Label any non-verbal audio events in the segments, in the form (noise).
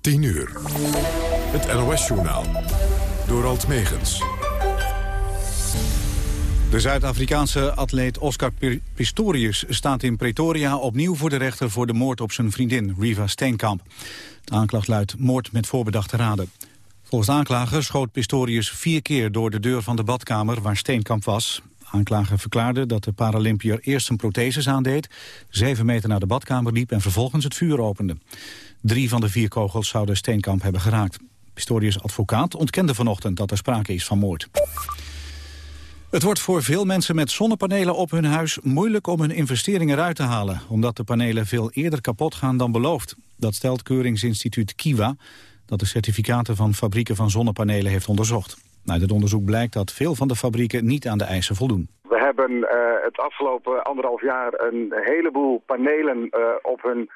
10 uur. Het NOS-journaal. Door Alt Megens. De Zuid-Afrikaanse atleet Oscar Pistorius staat in Pretoria opnieuw voor de rechter voor de moord op zijn vriendin Riva Steenkamp. De aanklacht luidt moord met voorbedachte raden. Volgens de aanklager schoot Pistorius vier keer door de deur van de badkamer waar Steenkamp was. De aanklager verklaarde dat de Paralympiër eerst zijn protheses aandeed, zeven meter naar de badkamer liep en vervolgens het vuur opende. Drie van de vier kogels zouden Steenkamp hebben geraakt. Pistorius' advocaat ontkende vanochtend dat er sprake is van moord. Het wordt voor veel mensen met zonnepanelen op hun huis moeilijk om hun investeringen eruit te halen, omdat de panelen veel eerder kapot gaan dan beloofd. Dat stelt keuringsinstituut Kiwa, dat de certificaten van fabrieken van zonnepanelen heeft onderzocht. Uit het onderzoek blijkt dat veel van de fabrieken niet aan de eisen voldoen. We hebben uh, het afgelopen anderhalf jaar een heleboel panelen uh, op hun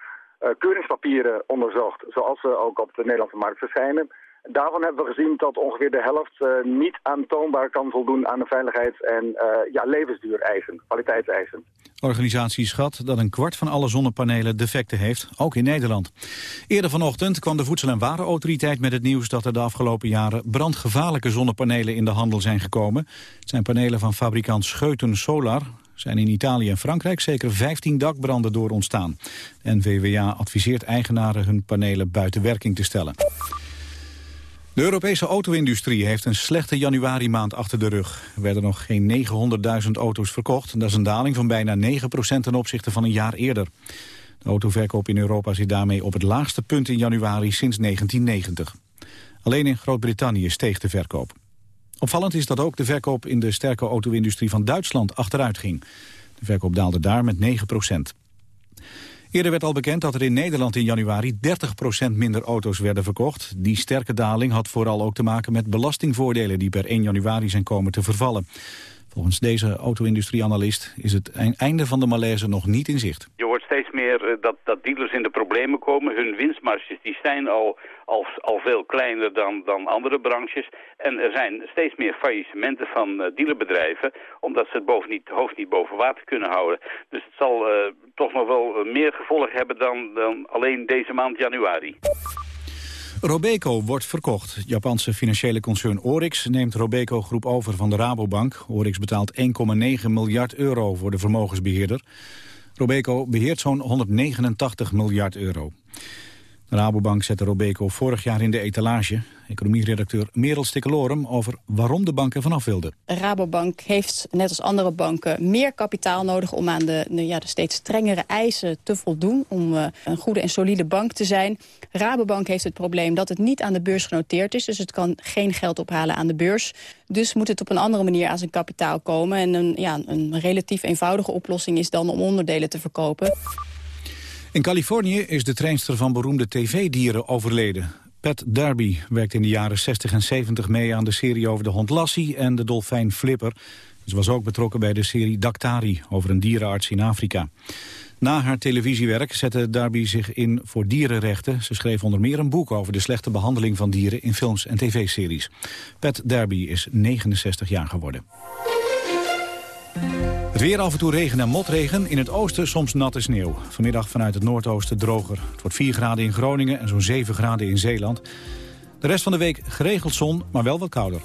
keuringspapieren onderzocht, zoals ze ook op de Nederlandse markt verschijnen. Daarvan hebben we gezien dat ongeveer de helft uh, niet aantoonbaar kan voldoen aan de veiligheids- en uh, ja, levensduureisen, kwaliteitseisen. Organisatie schat dat een kwart van alle zonnepanelen defecten heeft, ook in Nederland. Eerder vanochtend kwam de Voedsel- en Warenautoriteit met het nieuws dat er de afgelopen jaren brandgevaarlijke zonnepanelen in de handel zijn gekomen. Het zijn panelen van fabrikant Scheuten Solar, zijn in Italië en Frankrijk zeker 15 dakbranden door ontstaan. De NVWA adviseert eigenaren hun panelen buiten werking te stellen. De Europese auto-industrie heeft een slechte januari-maand achter de rug. Er werden nog geen 900.000 auto's verkocht. Dat is een daling van bijna 9% ten opzichte van een jaar eerder. De autoverkoop in Europa zit daarmee op het laagste punt in januari sinds 1990. Alleen in Groot-Brittannië steeg de verkoop. Opvallend is dat ook de verkoop in de sterke auto-industrie van Duitsland achteruit ging. De verkoop daalde daar met 9% Eerder werd al bekend dat er in Nederland in januari 30% minder auto's werden verkocht. Die sterke daling had vooral ook te maken met belastingvoordelen die per 1 januari zijn komen te vervallen. Volgens deze auto-industrie-analyst is het einde van de malaise nog niet in zicht. Steeds meer eh, dat, dat dealers in de problemen komen. Hun winstmarges die zijn al, al, veel kleiner dan, dan andere branches. En er zijn steeds meer faillissementen van uh, dealerbedrijven... omdat ze het boven niet, hoofd niet boven water kunnen houden. Dus het zal uh, toch nog wel meer gevolg hebben dan, dan alleen deze maand januari. Robeco wordt verkocht. Japanse financiële concern Orix neemt Robeco Groep over van de Rabobank. Orix betaalt 1,9 miljard euro voor de vermogensbeheerder. Robeco beheert zo'n 189 miljard euro. Rabobank zette Robeco vorig jaar in de etalage. Economieredacteur Merel Stikkelorum over waarom de bank er vanaf wilde. Rabobank heeft, net als andere banken, meer kapitaal nodig... om aan de, ja, de steeds strengere eisen te voldoen... om uh, een goede en solide bank te zijn. Rabobank heeft het probleem dat het niet aan de beurs genoteerd is... dus het kan geen geld ophalen aan de beurs. Dus moet het op een andere manier aan zijn kapitaal komen. En een, ja, een relatief eenvoudige oplossing is dan om onderdelen te verkopen. In Californië is de trainster van beroemde tv-dieren overleden. Pat Darby werkte in de jaren 60 en 70 mee aan de serie over de hond Lassie en de dolfijn Flipper. Ze was ook betrokken bij de serie Daktari over een dierenarts in Afrika. Na haar televisiewerk zette Darby zich in voor dierenrechten. Ze schreef onder meer een boek over de slechte behandeling van dieren in films en tv-series. Pat Darby is 69 jaar geworden. Weer af en toe regen en motregen. In het oosten soms natte sneeuw. Vanmiddag vanuit het noordoosten droger. Het wordt 4 graden in Groningen en zo'n 7 graden in Zeeland. De rest van de week geregeld zon, maar wel wat kouder.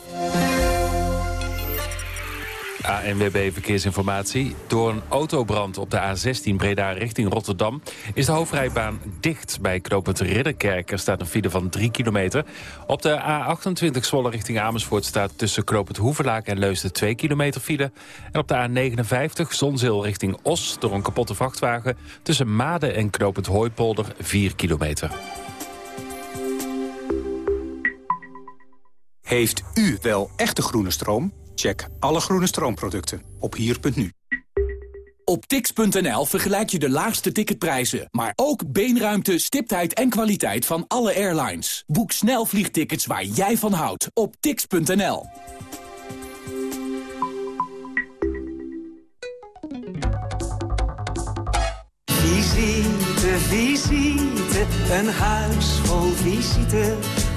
ANWB Verkeersinformatie. Door een autobrand op de A16 Breda richting Rotterdam... is de hoofdrijbaan dicht. Bij knooppunt Ridderkerk er staat een file van 3 kilometer. Op de A28 Zwolle richting Amersfoort staat tussen knooppunt Hoevelaak en Leusden 2 kilometer file. En op de A59 Zonzeel richting Os door een kapotte vrachtwagen... tussen Maden en knooppunt Hooipolder 4 kilometer. Heeft u wel echte groene stroom? Check alle groene stroomproducten op hier.nu. Op tix.nl vergelijk je de laagste ticketprijzen, maar ook beenruimte, stiptheid en kwaliteit van alle airlines. Boek snel vliegtickets waar jij van houdt op tix.nl. Visite, visite, een huis vol visite.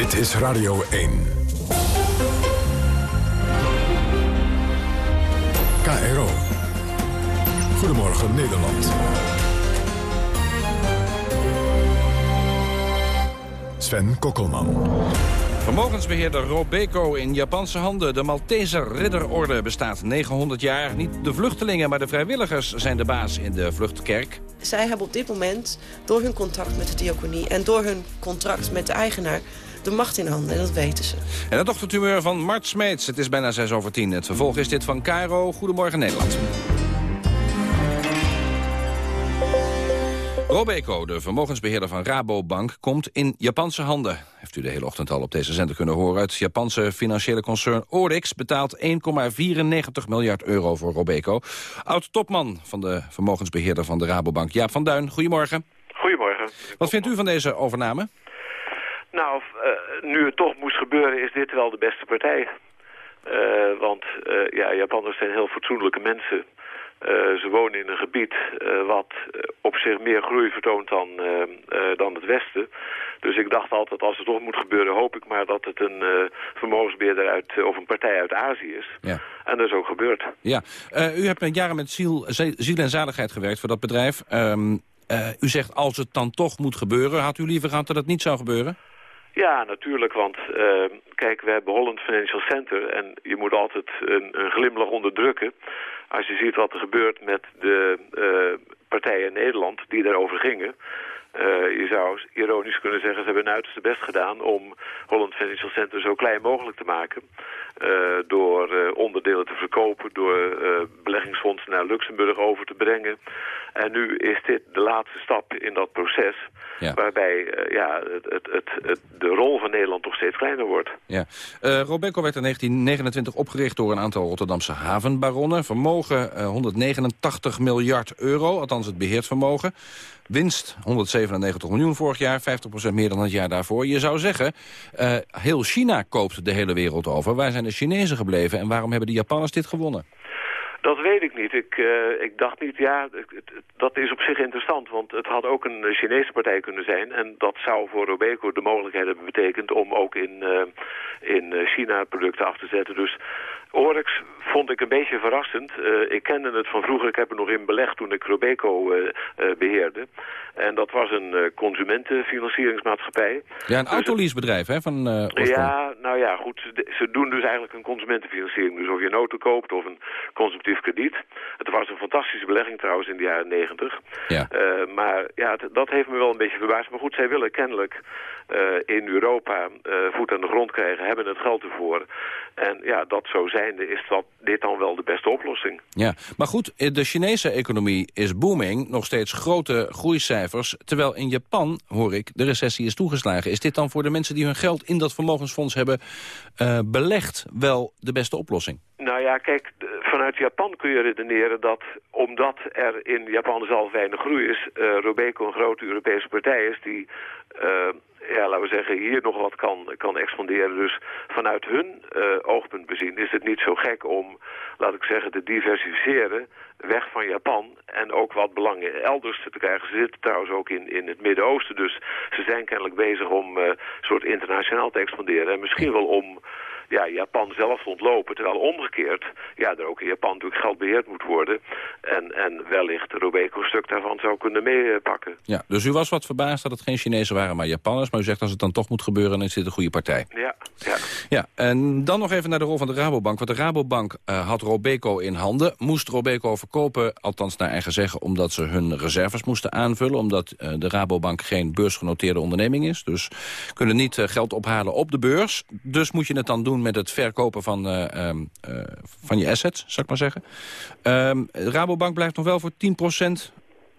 Dit is Radio 1. KRO. Goedemorgen Nederland. Sven Kokkelman. Vermogensbeheerder Robeco in Japanse handen. De Malteser Ridderorde bestaat 900 jaar. Niet de vluchtelingen, maar de vrijwilligers zijn de baas in de vluchtkerk. Zij hebben op dit moment, door hun contract met de diaconie... en door hun contract met de eigenaar de macht in handen. En dat weten ze. En het ochtendtumeur van Mart Smeets. Het is bijna 6 over 10. Het vervolg is dit van Cairo. Goedemorgen Nederland. Robeco, de vermogensbeheerder van Rabobank, komt in Japanse handen. Heeft u de hele ochtend al op deze zender kunnen horen. Het Japanse financiële concern Orix betaalt 1,94 miljard euro voor Robeco. Oud-topman van de vermogensbeheerder van de Rabobank, Jaap van Duin. Goedemorgen. Goedemorgen. Wat vindt u van deze overname? Nou, uh, nu het toch moest gebeuren, is dit wel de beste partij. Uh, want uh, ja, Japanners zijn heel fatsoenlijke mensen. ze wonen in een gebied wat op zich meer groei vertoont dan, dan het Westen. Dus ik dacht altijd, als het toch moet gebeuren, hoop ik maar dat het een vermogensbeheerder uit, of een partij uit Azië is. Ja. En dat is ook gebeurd. Ja, u hebt jaren met ziel, ziel en zaligheid gewerkt voor dat bedrijf. Um, u zegt, als het dan toch moet gebeuren, had u liever gehad dat het niet zou gebeuren? Ja, natuurlijk, want uh, kijk, we hebben Holland Financial Center en je moet altijd een, glimlach onderdrukken als je ziet wat er gebeurt met de uh, partijen in Nederland die daarover gingen. Uh, je zou ironisch kunnen zeggen, ze hebben hun uiterste best gedaan om Holland Financial Center zo klein mogelijk te maken. Uh, door uh, onderdelen te verkopen, door beleggingsfondsen naar Luxemburg over te brengen. En nu is dit de laatste stap in dat proces. Ja. Waarbij ja, het, het, het, de rol van Nederland toch steeds kleiner wordt. Ja. Robeco werd in 1929 opgericht door een aantal Rotterdamse havenbaronnen. Vermogen 189 miljard euro, althans het beheerd vermogen. Winst 197 miljoen vorig jaar, 50% meer dan het jaar daarvoor. Je zou zeggen, heel China koopt de hele wereld over. Waar zijn Chinezen gebleven en waarom hebben de Japanners dit gewonnen? Dat weet ik niet. Ik, uh, ik dacht niet, ja, dat is op zich interessant. Want het had ook een Chinese partij kunnen zijn. En dat zou voor Robeco de mogelijkheid hebben betekend... om ook in, uh, in China producten af te zetten. Dus Oryx vond ik een beetje verrassend. Uh, ik kende het van vroeger, ik heb er nog in belegd toen ik Robeco uh, uh, beheerde. En dat was een consumentenfinancieringsmaatschappij. Ja, een dus autoleasebedrijf, hè? Van, ja, nou ja, goed. Ze doen dus eigenlijk een consumentenfinanciering. Dus of je een auto koopt of een consumptief krediet. Het was een fantastische belegging trouwens in de jaren negentig. Ja. maar ja, dat heeft me wel een beetje verbaasd. Maar goed, zij willen kennelijk in Europa voet aan de grond krijgen, hebben het geld ervoor. En ja, dat zo zijnde is dat dit dan wel de beste oplossing. Ja, maar goed, de Chinese economie is booming, nog steeds grote groeicijfers. Terwijl in Japan, hoor ik, de recessie is toegeslagen. Is dit dan voor de mensen die hun geld in dat vermogensfonds hebben uh, belegd wel de beste oplossing? Nou ja, kijk, vanuit Japan kun je redeneren dat omdat er in Japan zelf weinig groei is... Uh, Robeco een grote Europese partij is die uh, ja, laten we zeggen, hier nog wat kan, kan expanderen. Dus vanuit hun uh, oogpunt bezien is het niet zo gek om, laat ik zeggen, te diversificeren weg van Japan en ook wat belangen elders te krijgen. Ze zitten trouwens ook in, in het Midden-Oosten, dus ze zijn kennelijk bezig om uh, soort internationaal te expanderen. En misschien wel om ja, Japan zelf ontlopen. Terwijl omgekeerd, ja, er ook in Japan natuurlijk geld beheerd moet worden. En, en wellicht Robeco stuk daarvan zou kunnen meepakken. Ja, dus u was wat verbaasd dat het geen Chinezen waren, maar Japanners. Maar u zegt als het dan toch moet gebeuren, dan is dit een goede partij. Ja, ja. ja en dan nog even naar de rol van de Rabobank. Want de Rabobank uh, had Robeco in handen. Moest Robeco verkopen, althans naar eigen zeggen... omdat ze hun reserves moesten aanvullen. Omdat uh, de Rabobank geen beursgenoteerde onderneming is. Dus kunnen niet uh, geld ophalen op de beurs. Dus moet je het dan doen met het verkopen van, uh, uh, van je assets, zou ik maar zeggen. Uh, Rabobank blijft nog wel voor 10%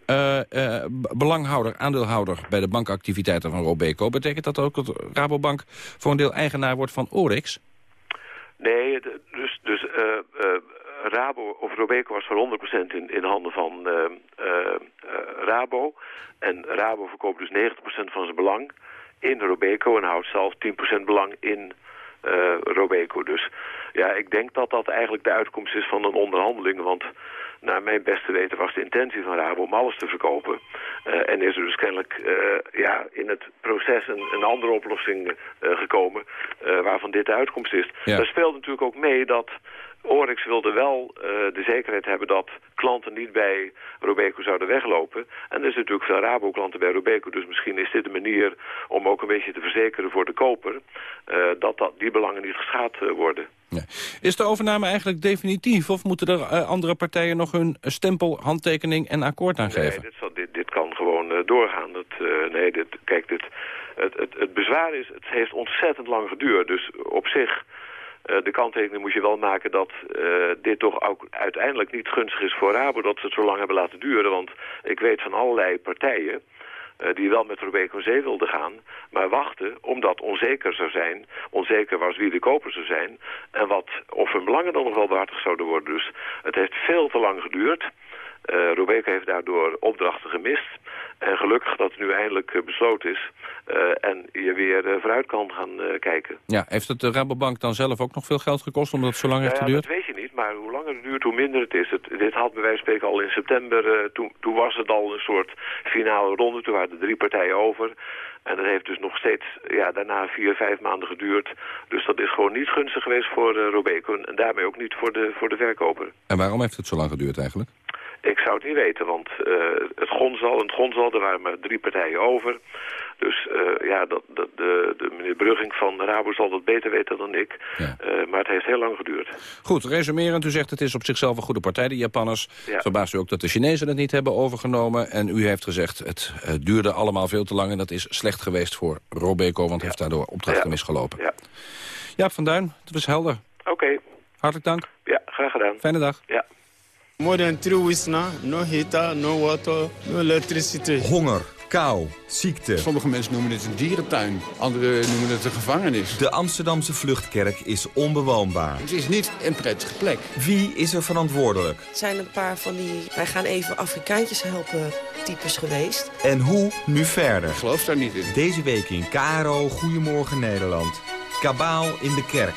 uh, uh, belanghouder, aandeelhouder bij de bankactiviteiten van Robeco. Betekent dat ook dat Rabobank voor een deel eigenaar wordt van Orix? Nee, dus, dus Rabo of Robeco was voor 100% in, in handen van Rabo. En Rabo verkoopt dus 90% van zijn belang in Robeco en houdt zelf 10% belang in Robeco. Dus ja, ik denk dat dat eigenlijk de uitkomst is van een onderhandeling. Want naar mijn beste weten was de intentie van Rabo om alles te verkopen. Uh, en is er dus kennelijk uh, ja, in het proces een, een andere oplossing uh, gekomen waarvan dit de uitkomst is. Ja. Daar speelt natuurlijk ook mee dat Oryx wilde wel uh, de zekerheid hebben dat klanten niet bij Robeco zouden weglopen. En er is natuurlijk veel Rabo-klanten bij Robeco. Dus misschien is dit een manier om ook een beetje te verzekeren voor de koper... Uh, dat, dat die belangen niet geschaad uh, worden. Is de overname eigenlijk definitief? Of moeten er andere partijen nog hun stempel, handtekening en akkoord aangeven? Nee, dit, dit, dit kan gewoon doorgaan. Dat, nee, dit, kijk, dit, het, het, het bezwaar is, het heeft ontzettend lang geduurd. Dus op zich de kanttekening moet je wel maken dat uh, dit toch ook uiteindelijk niet gunstig is voor Rabo dat ze het zo lang hebben laten duren. Want ik weet van allerlei partijen uh, die wel met Robeco Zee wilden gaan, maar wachten omdat onzeker zou zijn. Onzeker was wie de koper zou zijn en wat, of hun belangen dan nog wel behartigd zouden worden. Dus het heeft veel te lang geduurd. Uh, Robeco heeft daardoor opdrachten gemist. En gelukkig dat het nu eindelijk uh, besloten is. Uh, en je weer vooruit kan gaan kijken. Ja, heeft het de Rabobank dan zelf ook nog veel geld gekost omdat het zo lang heeft geduurd? dat weet je niet. Maar hoe langer het duurt, hoe minder het is. Het, dit had bij wijze van spreken al in september. toen, toen was het al een soort finale ronde. Toen waren er drie partijen over. En dat heeft dus nog steeds ja, daarna vier, vijf maanden geduurd. Dus dat is gewoon niet gunstig geweest voor Robeco. En daarmee ook niet voor de, voor de verkoper. En waarom heeft het zo lang geduurd eigenlijk? Ik zou het niet weten, want uh, het Gonzal en het Gonzal, er waren maar drie partijen over. Dus uh, ja, dat, dat, de, de meneer Brugging van Rabo zal dat beter weten dan ik. Ja. Uh, maar het heeft heel lang geduurd. Goed, resumerend, u zegt het is op zichzelf een goede partij, de Japanners. Ja. Verbaast u ook dat de Chinezen het niet hebben overgenomen. En u heeft gezegd, het uh, duurde allemaal veel te lang... en dat is slecht geweest voor Robeco, want ja. heeft daardoor opdrachten misgelopen. Ja. Jaap van Duin, het was helder. Oké. Okay. Hartelijk dank. Ja, graag gedaan. Fijne dag. Ja. More than three weeks now, no heater, no water, no electricity. Honger, kou, ziekte. Sommige mensen noemen het een dierentuin, anderen noemen het een gevangenis. De Amsterdamse vluchtkerk is onbewoonbaar. Het is niet een prettige plek. Wie is er verantwoordelijk? Het zijn een paar van die, wij gaan even Afrikaantjes helpen, types geweest. En hoe nu verder? Ik geloof daar niet in. Deze week in Karo, Goedemorgen Nederland. Kabaal in de kerk.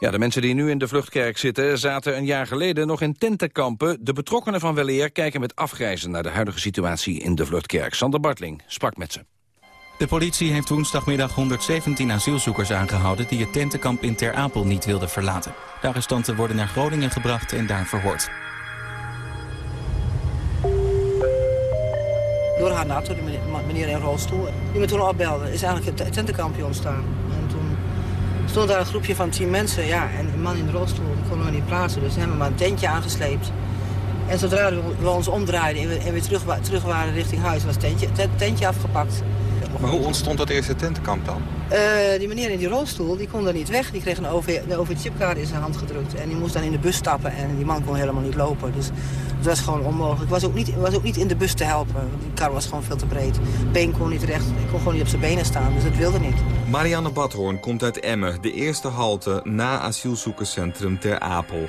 Ja, de mensen die nu in de vluchtkerk zitten... zaten een jaar geleden nog in tentenkampen. De betrokkenen van Weleer kijken met afgrijzen... naar de huidige situatie in de vluchtkerk. Sander Bartling sprak met ze. De politie heeft woensdagmiddag 117 asielzoekers aangehouden... die het tentenkamp in Ter Apel niet wilden verlaten. De arrestanten worden naar Groningen gebracht en daar verhoord. Door haar nato, die meneer in rolstoel, die me toen opbelde... is eigenlijk het tentenkampje ontstaan stond daar een groepje van tien mensen. Ja, en een man in de rolstoel, die kon nog niet plaatsen. Dus hebben we maar een tentje aangesleept. En zodra we ons omdraaiden en we, weer terug, terug, waren richting huis... was het tentje, tentje afgepakt. Maar hoe ontstond dat eerste tentenkamp dan? Uh, die meneer in die rolstoel, die kon er niet weg. Die kreeg een OV, de OV-chipkaart in zijn hand gedrukt. En die moest dan in de bus stappen. En die man kon helemaal niet lopen. Dus het was gewoon onmogelijk. Ik was ook niet, was ook niet in de bus te helpen. Die kar was gewoon veel te breed. Been kon niet recht. Ik kon gewoon niet op zijn benen staan. Dus dat wilde niet. Marianne Badhoorn komt uit Emmen. De eerste halte na asielzoekerscentrum Ter Apel.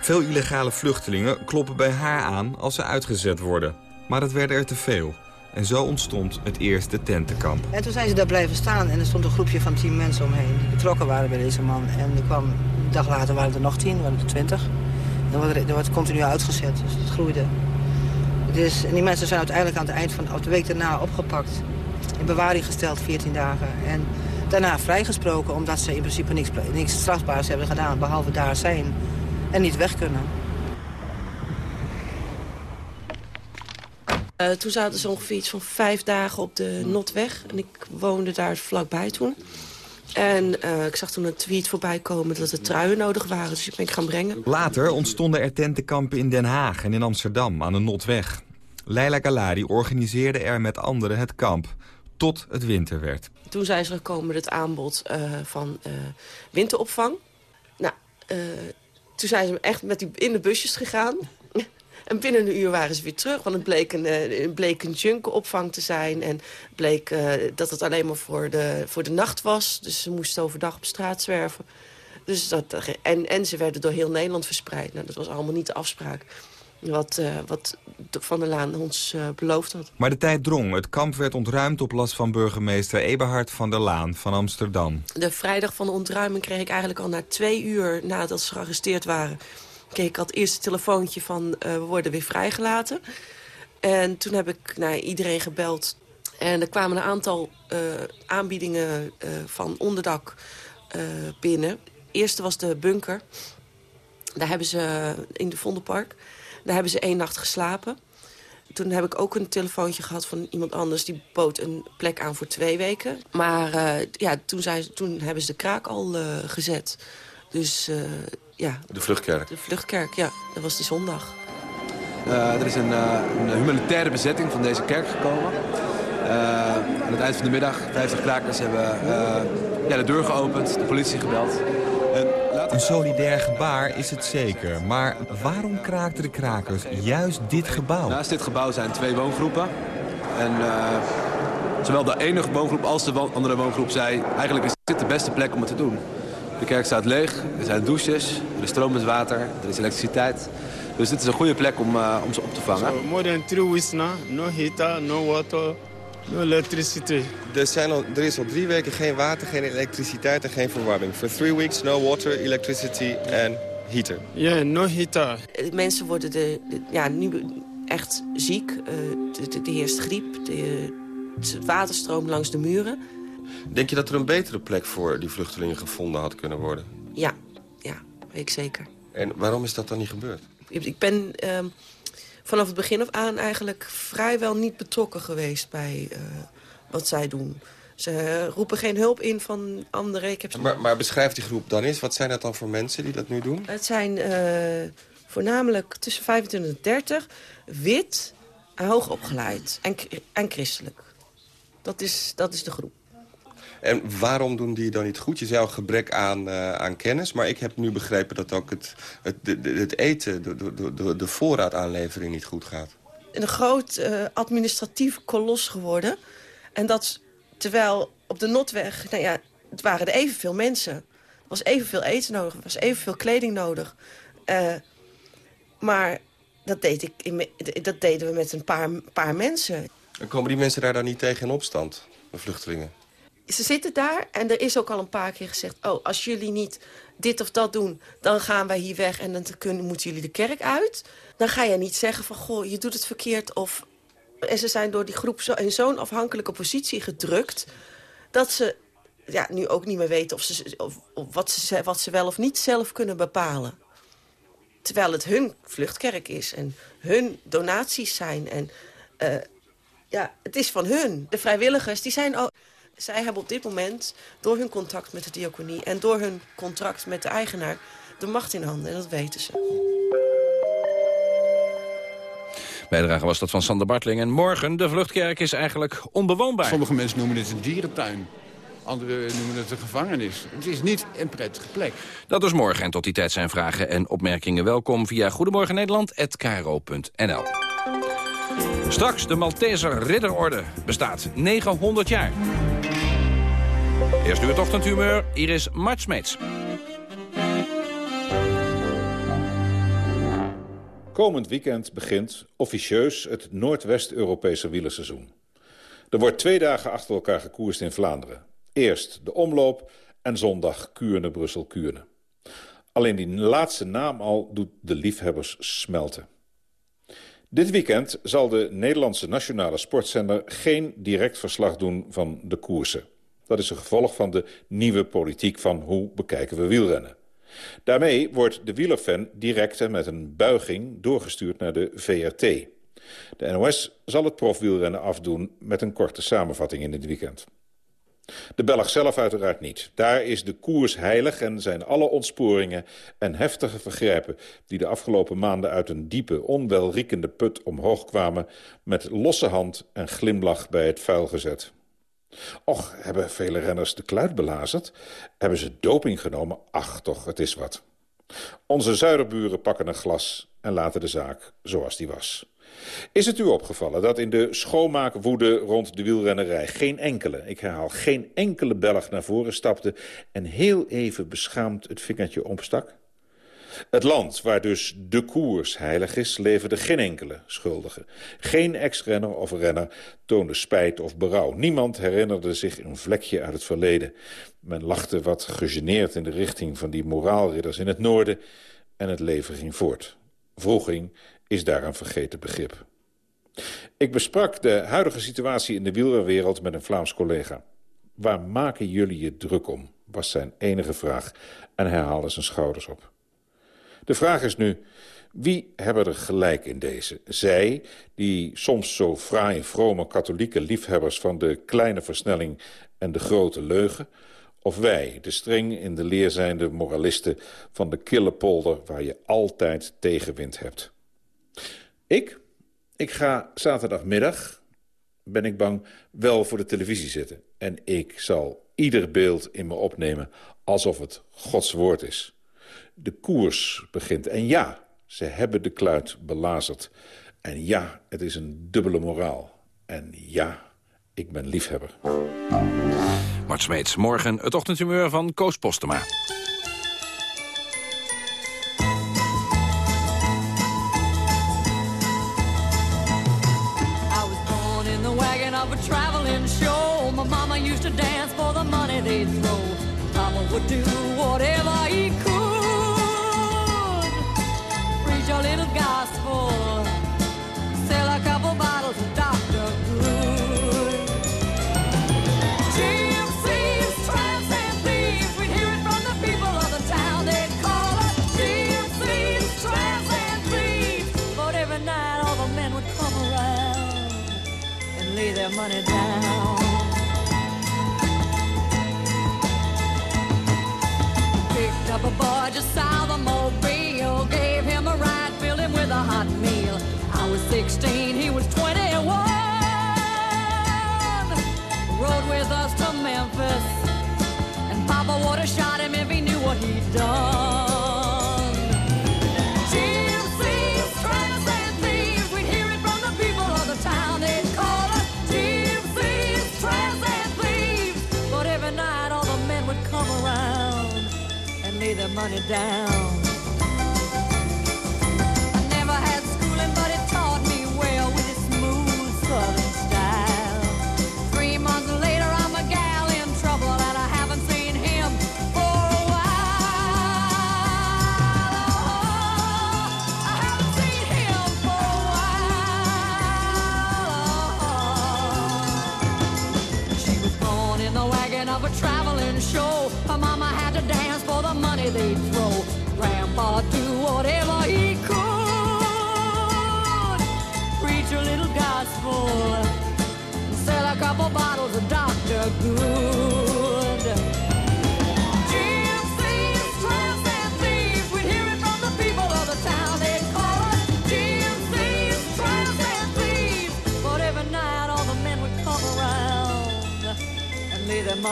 Veel illegale vluchtelingen kloppen bij haar aan als ze uitgezet worden. Maar het werden er te veel. En zo ontstond het eerste tentenkamp. En toen zijn ze daar blijven staan en er stond een groepje van tien mensen omheen... die betrokken waren bij deze man. En er kwam, een dag later waren er nog tien, waren er twintig. Dan wordt er, er wordt continu uitgezet, dus het groeide. Dus, en die mensen zijn uiteindelijk aan het eind van de week daarna opgepakt. In bewaring gesteld, 14 dagen. En daarna vrijgesproken omdat ze in principe niks, niks strafbaars hebben gedaan... behalve daar zijn en niet weg kunnen. Uh, toen zaten ze ongeveer iets van vijf dagen op de Notweg. En ik woonde daar vlakbij toen. En uh, ik zag toen een tweet voorbij komen dat er truien nodig waren. Dus ik ben ik gaan brengen. Later ontstonden er tentenkampen in Den Haag en in Amsterdam aan de Notweg. Leila Galari organiseerde er met anderen het kamp. Tot het winter werd. Toen zijn ze gekomen met het aanbod uh, van winteropvang. Nou, toen zijn ze echt met die, in de busjes gegaan. En binnen een uur waren ze weer terug, want het bleek een, uh, bleek een junkenopvang te zijn. En bleek uh, dat het alleen maar voor de, voor de nacht was. Dus ze moesten overdag op straat zwerven. Dus dat, en, en ze werden door heel Nederland verspreid. Nou, dat was allemaal niet de afspraak. wat, uh, wat Van der Laan ons uh, beloofd had. Maar de tijd drong. Het kamp werd ontruimd op last van burgemeester Eberhard van der Laan van Amsterdam. De vrijdag van de ontruiming kreeg ik eigenlijk al na twee uur nadat ze gearresteerd waren... kreeg ik al het eerste telefoontje van uh, we worden weer vrijgelaten. En toen heb ik naar iedereen gebeld. En er kwamen een aantal aanbiedingen van onderdak binnen. De eerste was de bunker. Daar hebben ze in de Vondelpark. Daar hebben ze één nacht geslapen. Toen heb ik ook een telefoontje gehad van iemand anders. Die bood een plek aan voor twee weken. Maar uh, ja, toen, zijn, toen hebben ze de kraak al uh, gezet. Dus uh, ja. De vluchtkerk? De vluchtkerk, ja. Dat was die zondag. er is een, een, humanitaire bezetting van deze kerk gekomen. aan het eind van de middag, 50 krakers hebben ja, de deur geopend, de politie gebeld. Een solidair gebaar is het zeker. Maar waarom kraakten de krakers juist dit gebouw? Naast dit gebouw zijn twee woongroepen. En uh, zowel de ene woongroep als de andere woongroep zei... eigenlijk is dit de beste plek om het te doen. De kerk staat leeg, er zijn douches, er is stroom met water, er is elektriciteit. Dus dit is een goede plek om, uh, om ze op te vangen. So more than three weeks now, no heater, no water, no electricity. Er, zijn al, er is al drie weken geen water, geen elektriciteit en geen verwarming. For three weeks, no water, electricity and heater. Ja, yeah, no heater. Mensen worden de, de ja, nu echt ziek. Uh, de, de, heerst griep. De, het water stroomt langs de muren. Denk je dat er een betere plek voor die vluchtelingen gevonden had kunnen worden? Ja, ja, weet ik zeker. En waarom is dat dan niet gebeurd? Ik ben uh, vanaf het begin af aan eigenlijk vrijwel niet betrokken geweest bij... Uh, wat zij doen. Ze roepen geen hulp in van anderen. Ik heb... maar, maar beschrijf die groep dan eens. Wat zijn dat dan voor mensen die dat nu doen? Het zijn uh, voornamelijk tussen 25 en 30, wit en hoogopgeleid en, en christelijk. Dat is, dat is de groep. En waarom doen die dan niet goed? Je zei gebrek aan, uh, aan kennis. Maar ik heb nu begrepen dat ook het, het, het eten, de, de, de, de voorraadaanlevering niet goed gaat. Een groot uh, administratief kolos geworden. En dat terwijl op de Notweg, nou ja, het waren er evenveel mensen. Er was evenveel eten nodig, er was evenveel kleding nodig. Uh, maar dat, deed ik in, dat deden we met een paar, paar mensen. En komen die mensen daar dan niet tegen in opstand, de vluchtelingen? Ze zitten daar en er is ook al een paar keer gezegd... oh, als jullie niet dit of dat doen, dan gaan wij hier weg... en dan moeten jullie de kerk uit. Dan ga je niet zeggen van, goh, je doet het verkeerd... of en ze zijn door die groep zo, in zo'n afhankelijke positie gedrukt... dat ze ja, nu ook niet meer weten of ze, of, wat, ze, wat ze wel of niet zelf kunnen bepalen. Terwijl het hun vluchtkerk is en hun donaties zijn. En uh, ja, het is van hun. De vrijwilligers, die zijn al, zij hebben op dit moment... door hun contact met de diaconie en door hun contract met de eigenaar... de macht in handen en dat weten ze. Bijdrage was dat van Sander Bartling. En morgen, de vluchtkerk is eigenlijk onbewoonbaar. Sommige mensen noemen dit een dierentuin. Anderen noemen het een gevangenis. Het is niet een prettige plek. Dat is morgen. En tot die tijd zijn vragen en opmerkingen welkom via Goedemorgen Nederland@kro.nl. Straks de Malteser Ridderorde bestaat 900 jaar. Eerst nu het ochtendhumeur. Hier is Mart Smeets. Komend weekend begint officieus het Noordwest-Europese wielerseizoen. Er wordt twee dagen achter elkaar gekoerst in Vlaanderen. Eerst de omloop en zondag Kuurne-Brussel-Kuurne. Alleen die laatste naam al doet de liefhebbers smelten. Dit weekend zal de Nederlandse nationale sportzender geen direct verslag doen van de koersen. Dat is een gevolg van de nieuwe politiek van hoe bekijken we wielrennen. Daarmee wordt de wielerfan direct en met een buiging doorgestuurd naar de VRT. De NOS zal het profwielrennen afdoen met een korte samenvatting in het weekend. De Belg zelf uiteraard niet. Daar is de koers heilig en zijn alle ontsporingen en heftige vergrijpen... die de afgelopen maanden uit een diepe, onwelriekende put omhoog kwamen... met losse hand en glimlach bij het vuil gezet. Och, hebben vele renners de kluit belazerd? Hebben ze doping genomen? Ach, toch, het is wat. Onze zuiderburen pakken een glas en laten de zaak zoals die was. Is het u opgevallen dat in de schoonmaakwoede rond de wielrennerij... geen enkele, ik herhaal, geen enkele Belg naar voren stapte... en heel even beschaamd het vingertje opstak? Het land waar dus de koers heilig is, leverde geen enkele schuldige. Geen ex-renner of renner toonde spijt of berouw. Niemand herinnerde zich een vlekje uit het verleden. Men lachte wat gegeneerd in de richting van die moraalridders in het noorden... en het leven ging voort. Vroeging is daar een vergeten begrip. Ik besprak de huidige situatie in de wielerwereld met een Vlaams collega. Waar maken jullie je druk om? was zijn enige vraag en hij haalde zijn schouders op. De vraag is nu, wie hebben er gelijk in deze? Zij, die soms zo fraai vrome katholieke liefhebbers... van de kleine versnelling en de grote leugen... of wij, de streng in de leer zijnde moralisten... van de kille polder waar je altijd tegenwind hebt? Ik? Ik ga zaterdagmiddag, ben ik bang, wel voor de televisie zitten. En ik zal ieder beeld in me opnemen alsof het Gods woord is. De koers begint. En ja, ze hebben de kluit belazerd. En ja, het is een dubbele moraal. En ja, ik ben liefhebber. Mart Smeets, morgen het ochtendhumeur van Koos Postema. Us to Memphis, and Papa would have shot him if he knew what he'd done. Gypsies, tramps, and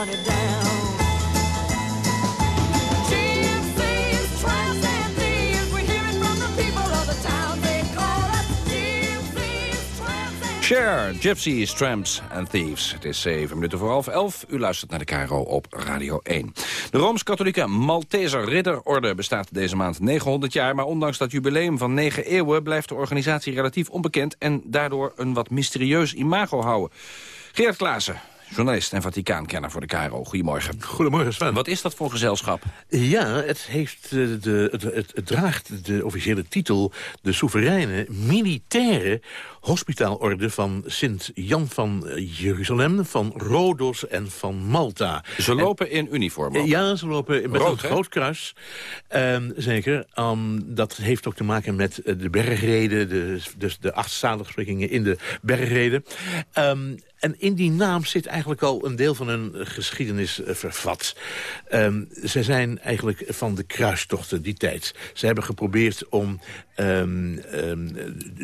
and Share, Gypsies, Tramps and Thieves. Het is 7 minuten voor half elf. U luistert naar de KRO op Radio 1. De Rooms-Katholieke Malteser Ridderorde bestaat deze maand 900 jaar... maar ondanks dat jubileum van 9 eeuwen... blijft de organisatie relatief onbekend... en daardoor een wat mysterieus imago houden. Gerard Klaassen, journalist en Vaticaankenner voor de KRO. Goedemorgen. Goedemorgen, Sven. Wat is dat voor gezelschap? Ja, het, heeft, eh, de, het, het, het draagt de officiële titel... de soevereine militaire hospitaalorde van Sint-Jan van Jeruzalem... van Rodos en van Malta. Ze lopen in uniform ook. Ja, ze lopen met Rood, een groot kruis. Ehm, zeker. Ehm, dat heeft ook te maken met eh, de bergreden. De, dus de acht zaligsprekingen in de bergreden. Ehm, en in die naam zit eigenlijk al een deel van hun geschiedenis eh, vervat. Ehm zij zijn eigenlijk van de kruistochten die tijd. Ze hebben geprobeerd om ehm, ehm,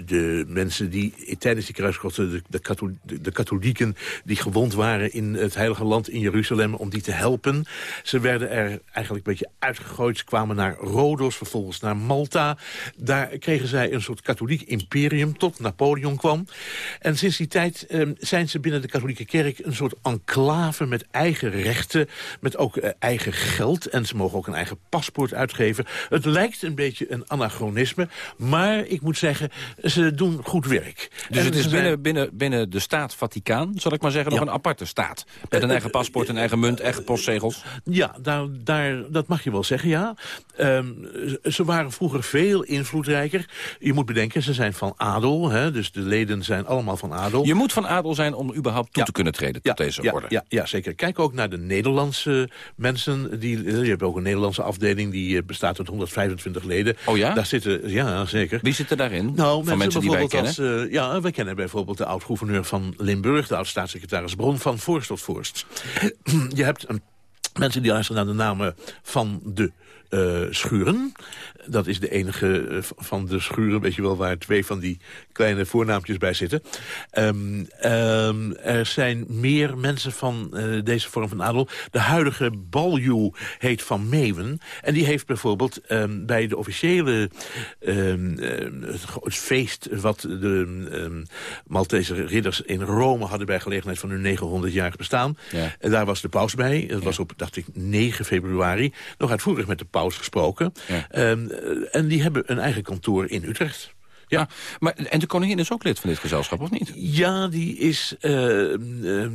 de mensen die tijdens die de, de katholieken die gewond waren in het heilige land in Jeruzalem... om die te helpen. Ze werden er eigenlijk een beetje uitgegooid. Ze kwamen naar Rodos, vervolgens naar Malta. Daar kregen zij een soort katholiek imperium tot Napoleon kwam. En sinds die tijd ehm, zijn ze binnen de katholieke kerk een soort enclave met eigen rechten, met ook eh, eigen geld. En ze mogen ook een eigen paspoort uitgeven. Het lijkt een beetje een anachronisme, maar ik moet zeggen, ze doen goed werk. Dus En het is binnen, binnen, binnen de staat Vaticaan, zal ik maar zeggen, nog een aparte staat. Met een eigen paspoort, een eigen munt, eigen postzegels. Ja, daar, daar, dat mag je wel zeggen, ja. Ehm, ze waren vroeger veel invloedrijker. Je moet bedenken, ze zijn van adel, hè, dus de leden zijn allemaal van adel. Je moet van adel zijn om überhaupt toe te kunnen treden tot deze orde. Ja, ja, zeker. Kijk ook naar de Nederlandse mensen. Die, eh, je hebt ook een Nederlandse afdeling, die eh, bestaat uit 125 leden. Oh ja? Daar zitten, ja, zeker. Wie zit er daarin? Nou, van mensen die wij kennen? Als, eh, ja, wij kennen bijvoorbeeld de oud-gouverneur van Limburg... de oud-staatssecretaris Bron van Voorst tot Voorst. (clears throat) Je hebt een, mensen die luisteren naar de namen van de eh, schuren. Dat is de enige eh, van de schuren, weet je wel... waar twee van die kleine voornaampjes bij zitten. Ehm, ehm, er zijn meer mensen van eh, deze vorm van adel. De huidige baljuw heet Van Meeuwen. En die heeft bijvoorbeeld ehm, bij de officiële... het, het feest wat de Maltese ridders in Rome hadden... bij gelegenheid van hun 900-jarig bestaan. Ja. En daar was de paus bij. Dat was op, dacht ik, 9 februari. Nog uitvoerig met de paus gesproken. Ja. En die hebben een eigen kantoor in Utrecht. Ja, maar, en de koningin is ook lid van dit gezelschap, of niet? Ja, die is, eh, eh,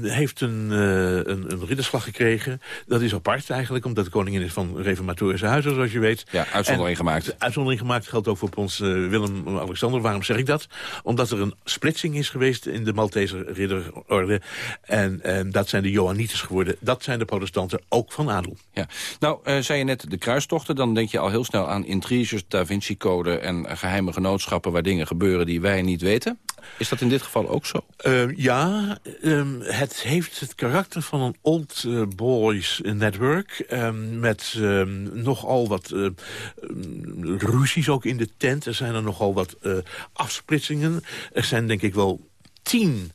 heeft een, eh, een, een ridderslag gekregen. Dat is apart eigenlijk, omdat de koningin is van reformatorische huizen, zoals je weet. Ja, uitzondering En gemaakt. de Uitzondering gemaakt geldt ook voor prins eh, Willem-Alexander. Waarom zeg ik dat? Omdat er een splitsing is geweest in de Maltese ridderorde. En, en dat zijn de Johanniters geworden. Dat zijn de protestanten, ook van adel. Ja. Nou, zei je net de kruistochten, dan denk je al heel snel aan intriges, Da Vinci-code en eh, geheime genootschappen dingen gebeuren die wij niet weten. Is dat in dit geval ook zo? Ehm, ja, ehm, het heeft het karakter van een old eh, boys network. ehm, met ehm, nogal wat eh, ruzies ook in de tent. Er zijn er nogal wat eh, afsplitsingen. Er zijn denk ik wel tien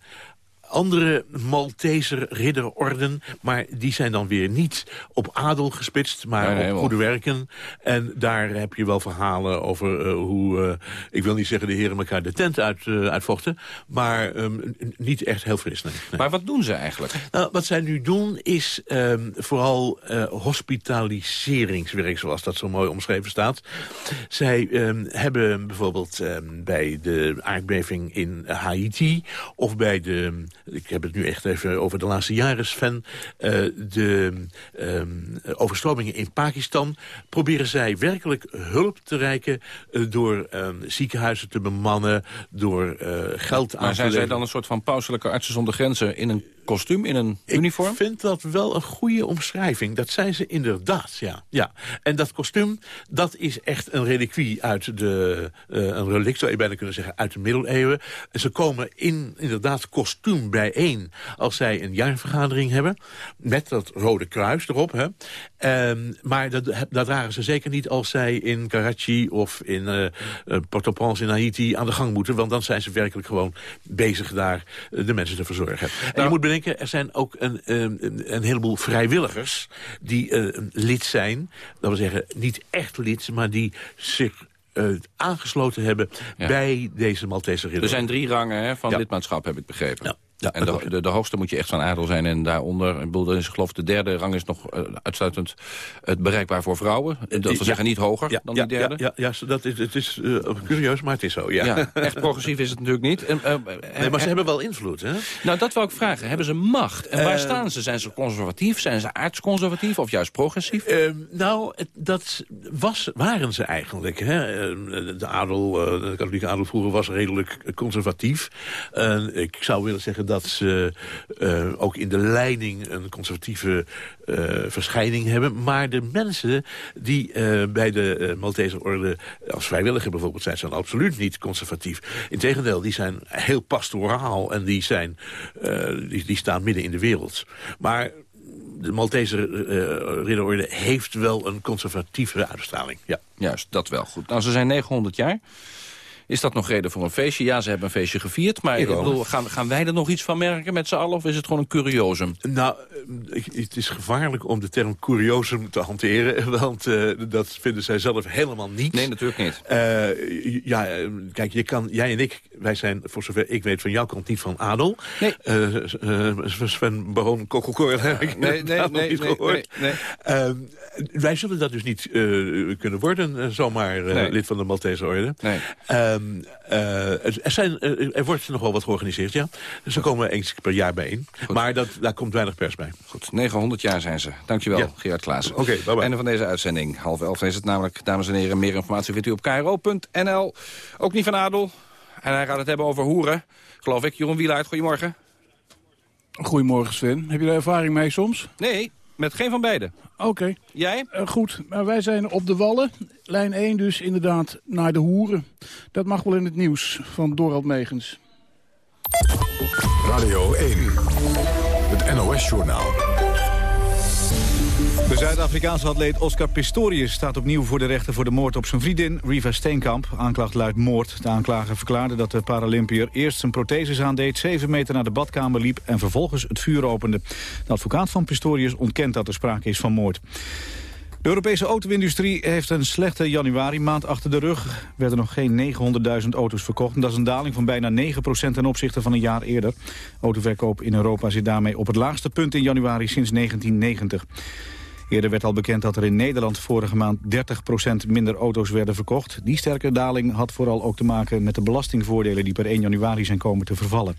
andere Malteser ridderorden. Maar die zijn dan weer niet op adel gespitst, maar Nee, nee, op goede werken. En daar heb je wel verhalen over eh, hoe, eh, ik wil niet zeggen de heren elkaar de tent uit, eh, uitvochten. Maar ehm, niet echt heel fris, nee. Maar wat doen ze eigenlijk? Nou, wat zij nu doen is ehm, vooral hospitaliseringswerk, zoals dat zo mooi omschreven staat. Zij ehm, hebben bijvoorbeeld bij de aardbeving in Haiti... of bij de, ik heb het nu echt even over de laatste jaren, Sven... eh, de ehm, overstromingen in Pakistan... proberen zij werkelijk hulp te reiken eh, door ehm, ziekenhuizen te bemannen... door eh, geld aan Maar te zijn zij dan een soort van pauselijke artsen zonder grenzen in een kostuum, in een uniform? Ik vind dat wel een goede omschrijving. Dat zijn ze inderdaad, ja. ja. En dat kostuum, dat is echt een reliquie uit de... eh, een relict, zou je bijna kunnen zeggen, uit de middeleeuwen. En ze komen in inderdaad kostuum bijeen... als zij een jaarvergadering hebben. Met dat rode kruis erop, hè. Ehm, maar dat, dat dragen ze zeker niet als zij in Karachi... of in eh, Port-au-Prince in Haiti aan de gang moeten. Want dan zijn ze werkelijk gewoon bezig daar de mensen te verzorgen. En je moet bedenken, er zijn ook een, een, een heleboel vrijwilligers... die eh, lid zijn, dat wil zeggen niet echt lid... maar die zich eh, aangesloten hebben Ja. bij deze Maltese ridder. Er zijn drie rangen hè, van Ja. lidmaatschap, heb ik begrepen. Ja. Ja, en de, de, de hoogste moet je echt van adel zijn en daaronder... Ik bedoel, is, geloof de derde rang is nog eh, uitsluitend het bereikbaar voor vrouwen. Dat wil Ja. zeggen niet hoger ja, dan die derde. Ja, ja, ja, dat is, het is eh, curieus, maar het is zo, ja. Echt progressief is het natuurlijk niet. En, eh, Nee, maar ze eh, hebben wel invloed, hè? Nou, dat wil ik vragen. Hebben ze macht? En waar Eh, staan ze? Zijn ze conservatief? Zijn ze aardsconservatief of juist progressief? Nou, dat was, waren ze eigenlijk. Hè? De adel, eh, de katholieke adel vroeger was redelijk conservatief. Ik zou willen zeggen dat ze eh, ook in de leiding een conservatieve eh, verschijning hebben. Maar de mensen die eh, bij de Maltese orde als vrijwilliger bijvoorbeeld zijn... zijn absoluut niet conservatief. Integendeel, die zijn heel pastoraal en die, zijn, die, die staan midden in de wereld. Maar de Maltese eh, ridderorde heeft wel een conservatieve uitstraling. Ja. Juist, dat wel. Goed. Nou, ze zijn 900 jaar. Is dat nog reden voor een feestje? Ja, ze hebben een feestje gevierd. Maar ik bedoel, gaan, gaan wij er nog iets van merken met z'n allen? Of is het gewoon een curiosum? Nou, ik, het is gevaarlijk om de term curiosum te hanteren. (laughs) Want eh, dat vinden zij zelf helemaal niet. Nee, natuurlijk niet. Eh, ja, eh, kijk, je kan, jij en ik, wij zijn voor zover ik weet van jouw kant niet van adel. Nee. Sven Baron Kokelkoor heb ik nee, nee, nee, nee, gehoord. nee, Ehm, wij zullen dat dus niet kunnen worden, zomaar lid van de Maltese Orde. Nee. Ehm, er, zijn, er wordt nog wel wat georganiseerd, ja. Ze komen eens per jaar bijeen. Maar dat, daar komt weinig pers bij. Goed, 900 jaar zijn ze. Dankjewel, Ja. Gerard Klaassen. Oké, bye bye. Einde van deze uitzending. Half elf is het namelijk, dames en heren. Meer informatie vindt u op kro.nl. Ook niet van Adel. En hij gaat het hebben over hoeren. Geloof ik. Jeroen Wielaert, goedemorgen. Goedemorgen Sven. Heb je er ervaring mee soms? Nee, met geen van beiden. Oké. Jij? Eh, goed, maar wij zijn op de Wallen. Lijn 1 dus inderdaad naar de hoeren. Dat mag wel in het nieuws van Dorald Megens. Radio 1. Het NOS-journaal. De Zuid-Afrikaanse atleet Oscar Pistorius staat opnieuw voor de rechter voor de moord op zijn vriendin Riva Steenkamp. Aanklacht luidt moord. De aanklager verklaarde dat de Paralympiër eerst zijn protheses aandeed, 7 meter naar de badkamer liep en vervolgens het vuur opende. De advocaat van Pistorius ontkent dat er sprake is van moord. De Europese auto-industrie heeft een slechte januari maand achter de rug. Er werden nog geen 900.000 auto's verkocht. Dat is een daling van bijna 9% ten opzichte van een jaar eerder. Autoverkoop in Europa zit daarmee op het laagste punt in januari sinds 1990. Eerder werd al bekend dat er in Nederland vorige maand 30% minder auto's werden verkocht. Die sterke daling had vooral ook te maken met de belastingvoordelen die per 1 januari zijn komen te vervallen.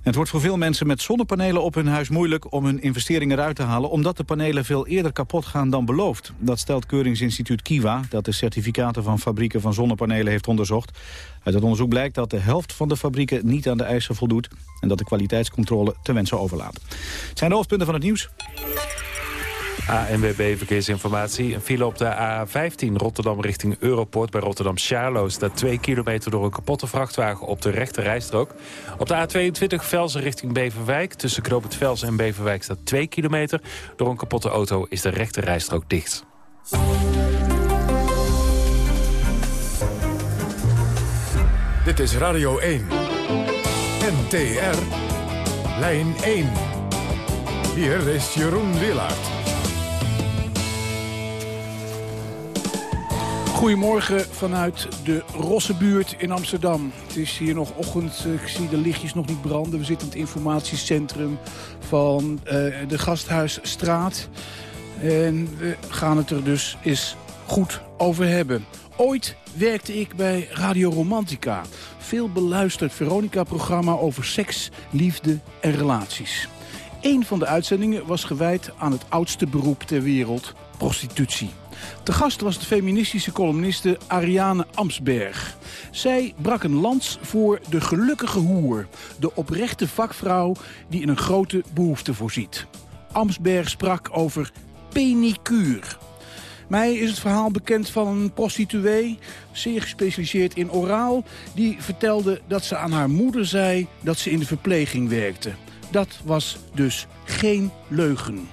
En Het wordt voor veel mensen met zonnepanelen op hun huis moeilijk om hun investeringen eruit te halen, omdat de panelen veel eerder kapot gaan dan beloofd. Dat stelt Keuringsinstituut Kiwa, dat de certificaten van fabrieken van zonnepanelen heeft onderzocht. Uit het onderzoek blijkt dat de helft van de fabrieken niet aan de eisen voldoet en dat de kwaliteitscontrole te wensen overlaat. Het zijn de hoofdpunten van het nieuws. ANWB Verkeersinformatie. Een file op de A15 Rotterdam richting Europort bij Rotterdam Charlo staat 2 kilometer door een kapotte vrachtwagen op de rechte rijstrook. Op de A22 Velsen richting Beverwijk. Tussen Knoop het Velsen en Beverwijk staat 2 kilometer. Door een kapotte auto is de rechte rijstrook dicht. Dit is Radio 1. NTR. Lijn 1. Hier is Jeroen Willaert. Goedemorgen vanuit de Rossenbuurt in Amsterdam. Het is hier nog ochtend, ik zie de lichtjes nog niet branden. We zitten in het informatiecentrum van eh, de Gasthuisstraat. En we gaan het er dus eens goed over hebben. Ooit werkte ik bij Radio Romantica. Veel beluisterd Veronica-programma over seks, liefde en relaties. Een van de uitzendingen was gewijd aan het oudste beroep ter wereld, prostitutie. Te gast was de feministische columniste Ariane Amsberg. Zij brak een lans voor de gelukkige hoer. De oprechte vakvrouw die in een grote behoefte voorziet. Amsberg sprak over penicuur. Mij is het verhaal bekend van een prostituee, zeer gespecialiseerd in oraal... die vertelde dat ze aan haar moeder zei dat ze in de verpleging werkte. Dat was dus geen leugen.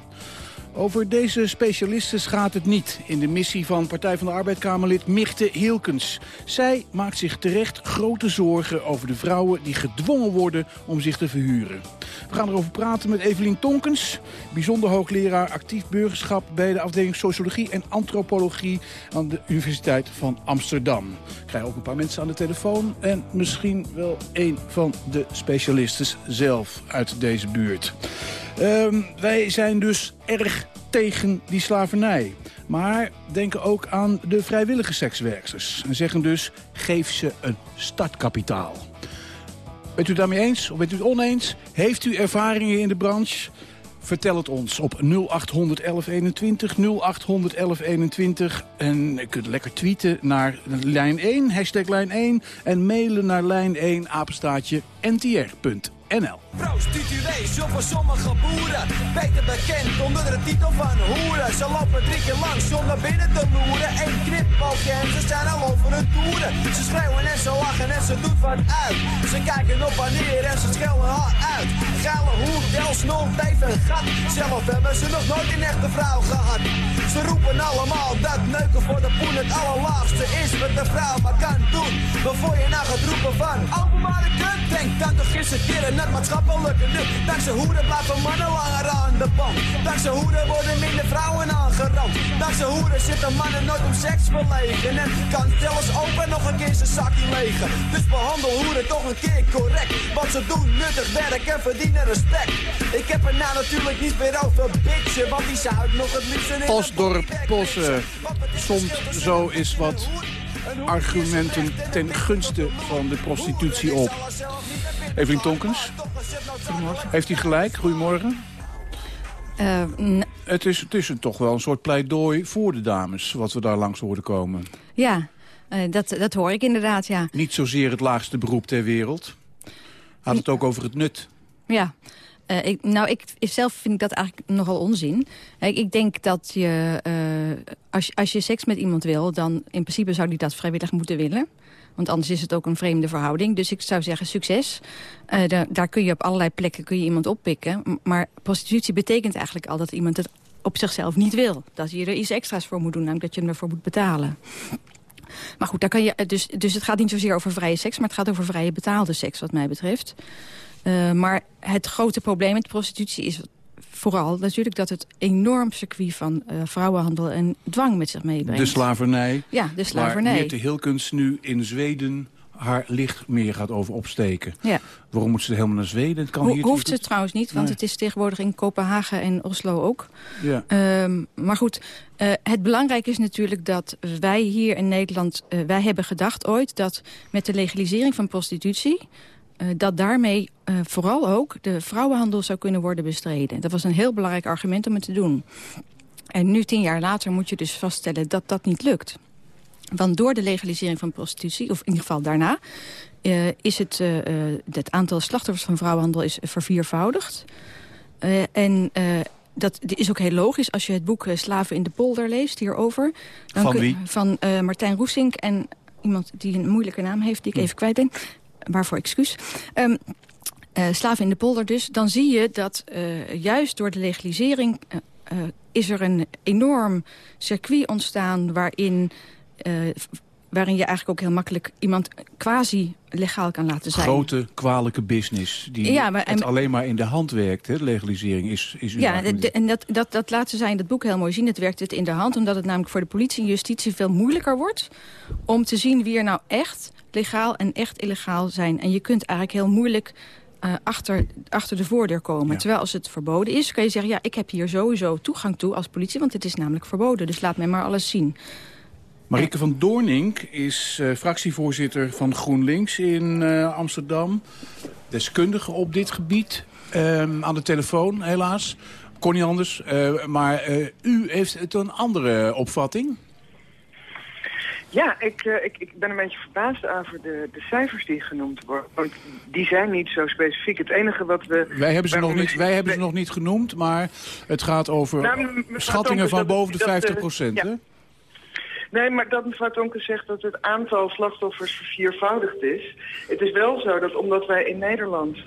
Over deze specialisten gaat het niet in de missie van Partij van de Arbeidkamerlid Mirte Hilkens. Zij maakt zich terecht grote zorgen over de vrouwen die gedwongen worden om zich te verhuren. We gaan erover praten met Evelien Tonkens, bijzonder hoogleraar actief burgerschap bij de afdeling Sociologie en Antropologie aan de Universiteit van Amsterdam. Ik krijg ook een paar mensen aan de telefoon en misschien wel een van de specialisten zelf uit deze buurt. Ehm, wij zijn dus erg tegen die slavernij. Maar denken ook aan de vrijwillige sekswerksters. En zeggen dus, geef ze een startkapitaal. Bent u daarmee eens of bent u het oneens? Heeft u ervaringen in de branche? Vertel het ons op 0800 1121, 0800 1121. En u kunt lekker tweeten naar lijn 1, hashtag lijn 1. En mailen naar lijn 1, apenstaatje ntr.nl. Prostituees voor sommige boeren. Beter bekend onder de titel van hoeren. Ze lopen drie keer lang zonder binnen te loeren. Eén knipoogje en ze zijn al over hun toeren. Ze schreeuwen en ze lachen en ze doet wat uit. Ze kijken op en neer en ze schelden haar uit. Geile hoer, del, snol, teef en gat. Zelf hebben ze nog nooit een echte vrouw gehad. Ze roepen allemaal dat neuken voor de poen het allerlaagste is Wat de vrouw maar kan doen. Maar voor je nou gaat roepen van Openbare kut, denk dan toch keer en het maatschappelijke nut. Dankzij hoeren blijven mannen langer aan de band. Dankzij hoeren worden minder vrouwen aangerand. Dankzij hoeren zitten mannen nooit om seks verlegen. En kan zelfs open nog een keer zijn zakje legen. Dus behandel hoeren toch een keer correct. Want ze doen nuttig werk en verdienen respect. Ik heb er nou natuurlijk niet meer over bitchen. Want die zou ik nog het liefst in Osdorp Posse somt zo is wat argumenten ten gunste van de prostitutie op. Evelien Tonkens, heeft hij gelijk? Goedemorgen. Eh, Het is, het is toch wel een soort pleidooi voor de dames, wat we daar langs horen komen. ja, eh, dat, dat hoor ik inderdaad, ja. Niet zozeer het laagste beroep ter wereld. Had het ook over het nut. Ja, Eh, ik, nou, ik, zelf vind ik dat eigenlijk nogal onzin. Kijk, ik denk dat je, als, je, als je seks met iemand wil... dan in principe zou die dat vrijwillig moeten willen. Want anders is het ook een vreemde verhouding. Dus ik zou zeggen, succes. Eh, daar, daar kun je op allerlei plekken kun je iemand oppikken. Maar prostitutie betekent eigenlijk al dat iemand het op zichzelf niet wil. Dat je er iets extra's voor moet doen, namelijk dat je hem ervoor moet betalen. Maar goed, daar kan je, dus, dus het gaat niet zozeer over vrije seks... maar het gaat over vrije betaalde seks, wat mij betreft. Uh, maar het grote probleem met prostitutie is vooral natuurlijk... dat het enorm circuit van uh, vrouwenhandel en dwang met zich meebrengt. De slavernij. Ja, de slavernij. Waar Mette Hilkens nu in Zweden haar licht meer gaat over opsteken. Ja. Waarom moet ze helemaal naar Zweden? Het kan Ho hier hoeft het trouwens niet, want nee. het is tegenwoordig in Kopenhagen en Oslo ook. Ja. Um, maar goed, uh, het belangrijke is natuurlijk dat wij hier in Nederland... Uh, wij hebben gedacht ooit dat met de legalisering van prostitutie... Uh, dat daarmee uh, vooral ook de vrouwenhandel zou kunnen worden bestreden. Dat was een heel belangrijk argument om het te doen. En nu, tien jaar later, moet je dus vaststellen dat dat niet lukt. Want door de legalisering van prostitutie, of in ieder geval daarna... Uh, is het, het aantal slachtoffers van vrouwenhandel is verviervoudigd. en dat is ook heel logisch. Als je het boek Slaven in de polder leest hierover... Dan van wie? Van Martijn Roesink en iemand die een moeilijke naam heeft... die ik even kwijt ben waarvoor excuus. Um, uh, slaven in de polder dus. Dan zie je dat uh, juist door de legalisering... Uh, is er een enorm circuit ontstaan waarin... waarin je eigenlijk ook heel makkelijk iemand quasi legaal kan laten zijn. Grote, kwalijke business die ja, maar, het alleen maar in de hand werkt. Hè? De legalisering is, is Ja, de, en dat, dat, dat laten zij in het boek heel mooi zien. Het werkt het in de hand, omdat het namelijk voor de politie en justitie veel moeilijker wordt... om te zien wie er nou echt legaal en echt illegaal zijn. En je kunt eigenlijk heel moeilijk uh, achter, achter de voordeur komen. Ja. Terwijl als het verboden is, kan je zeggen... ja, ik heb hier sowieso toegang toe als politie, want het is namelijk verboden. Dus laat mij maar alles zien. Marike van Doornink is uh, fractievoorzitter van GroenLinks in uh, Amsterdam. Deskundige op dit gebied. Um, aan de telefoon, helaas. Kon niet anders. Maar u heeft het een andere opvatting? Ja, ik, uh, ik, ik ben een beetje verbaasd over de, de cijfers die genoemd worden. Want die zijn niet zo specifiek. Het enige wat we... Wij hebben ze, nog niet, wij hebben ze nog niet genoemd, maar het gaat over nou, schattingen van boven de 50 procent. Ja. Nee, maar dat mevrouw Tonken zegt dat het aantal slachtoffers verviervoudigd is. Het is wel zo dat omdat wij in Nederland... Uh,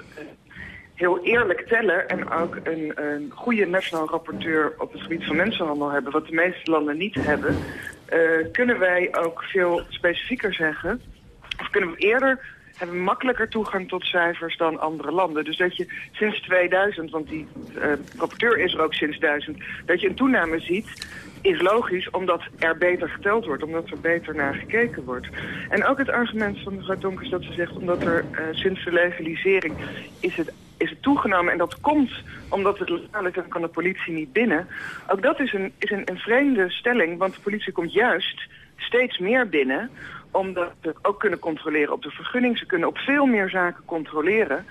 heel eerlijk tellen en ook een, een goede nationaal rapporteur op het gebied van mensenhandel hebben, wat de meeste landen niet hebben, kunnen wij ook veel specifieker zeggen, of kunnen we eerder hebben makkelijker toegang tot cijfers dan andere landen. Dus dat je sinds 2000, want die uh, rapporteur is er ook sinds 1000, dat je een toename ziet, is logisch omdat er beter geteld wordt, omdat er beter naar gekeken wordt. En ook het argument van mevrouw Donkers dat ze zegt, omdat er uh, sinds de legalisering is het is het toegenomen en dat komt omdat het letterlijk dan kan de politie niet binnen. Ook dat is, een, is een, een vreemde stelling, want de politie komt juist steeds meer binnen omdat ze ook kunnen controleren op de vergunning. Ze kunnen op veel meer zaken controleren.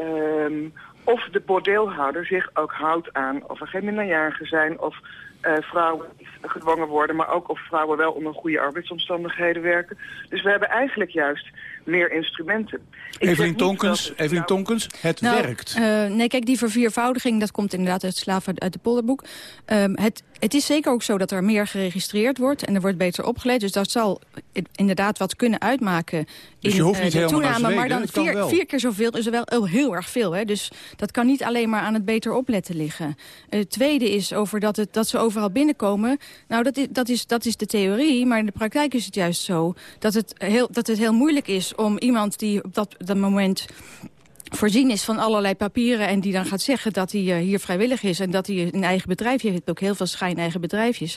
Um, of de bordeelhouder zich ook houdt aan of er geen minderjarigen zijn... of uh, vrouwen gedwongen worden, maar ook of vrouwen wel onder goede arbeidsomstandigheden werken. Dus we hebben eigenlijk juist meer instrumenten. Evelien Tonkens, Evelien nou, Tonkens, het nou, werkt. Uh, nee, kijk, die verviervoudiging, dat komt inderdaad uit slaven uit de polderboek. Um, het, het is zeker ook zo dat er meer geregistreerd wordt en er wordt beter opgeleid. Dus dat zal inderdaad wat kunnen uitmaken dus in je hoeft niet uh, de toename. Zweden, maar dan vier, vier, keer zoveel is er wel oh, heel erg veel. Hè? Dus dat kan niet alleen maar aan het beter opletten liggen. Uh, het tweede is over dat, het, dat ze overal binnenkomen. Nou, dat is, dat, is, dat is de theorie, maar in de praktijk is het juist zo... dat het heel, dat het heel moeilijk is om iemand die op dat, moment voorzien is van allerlei papieren... en die dan gaat zeggen dat hij uh, hier vrijwillig is... en dat hij een eigen bedrijfje heeft, ook heel veel schijn-eigen bedrijfjes.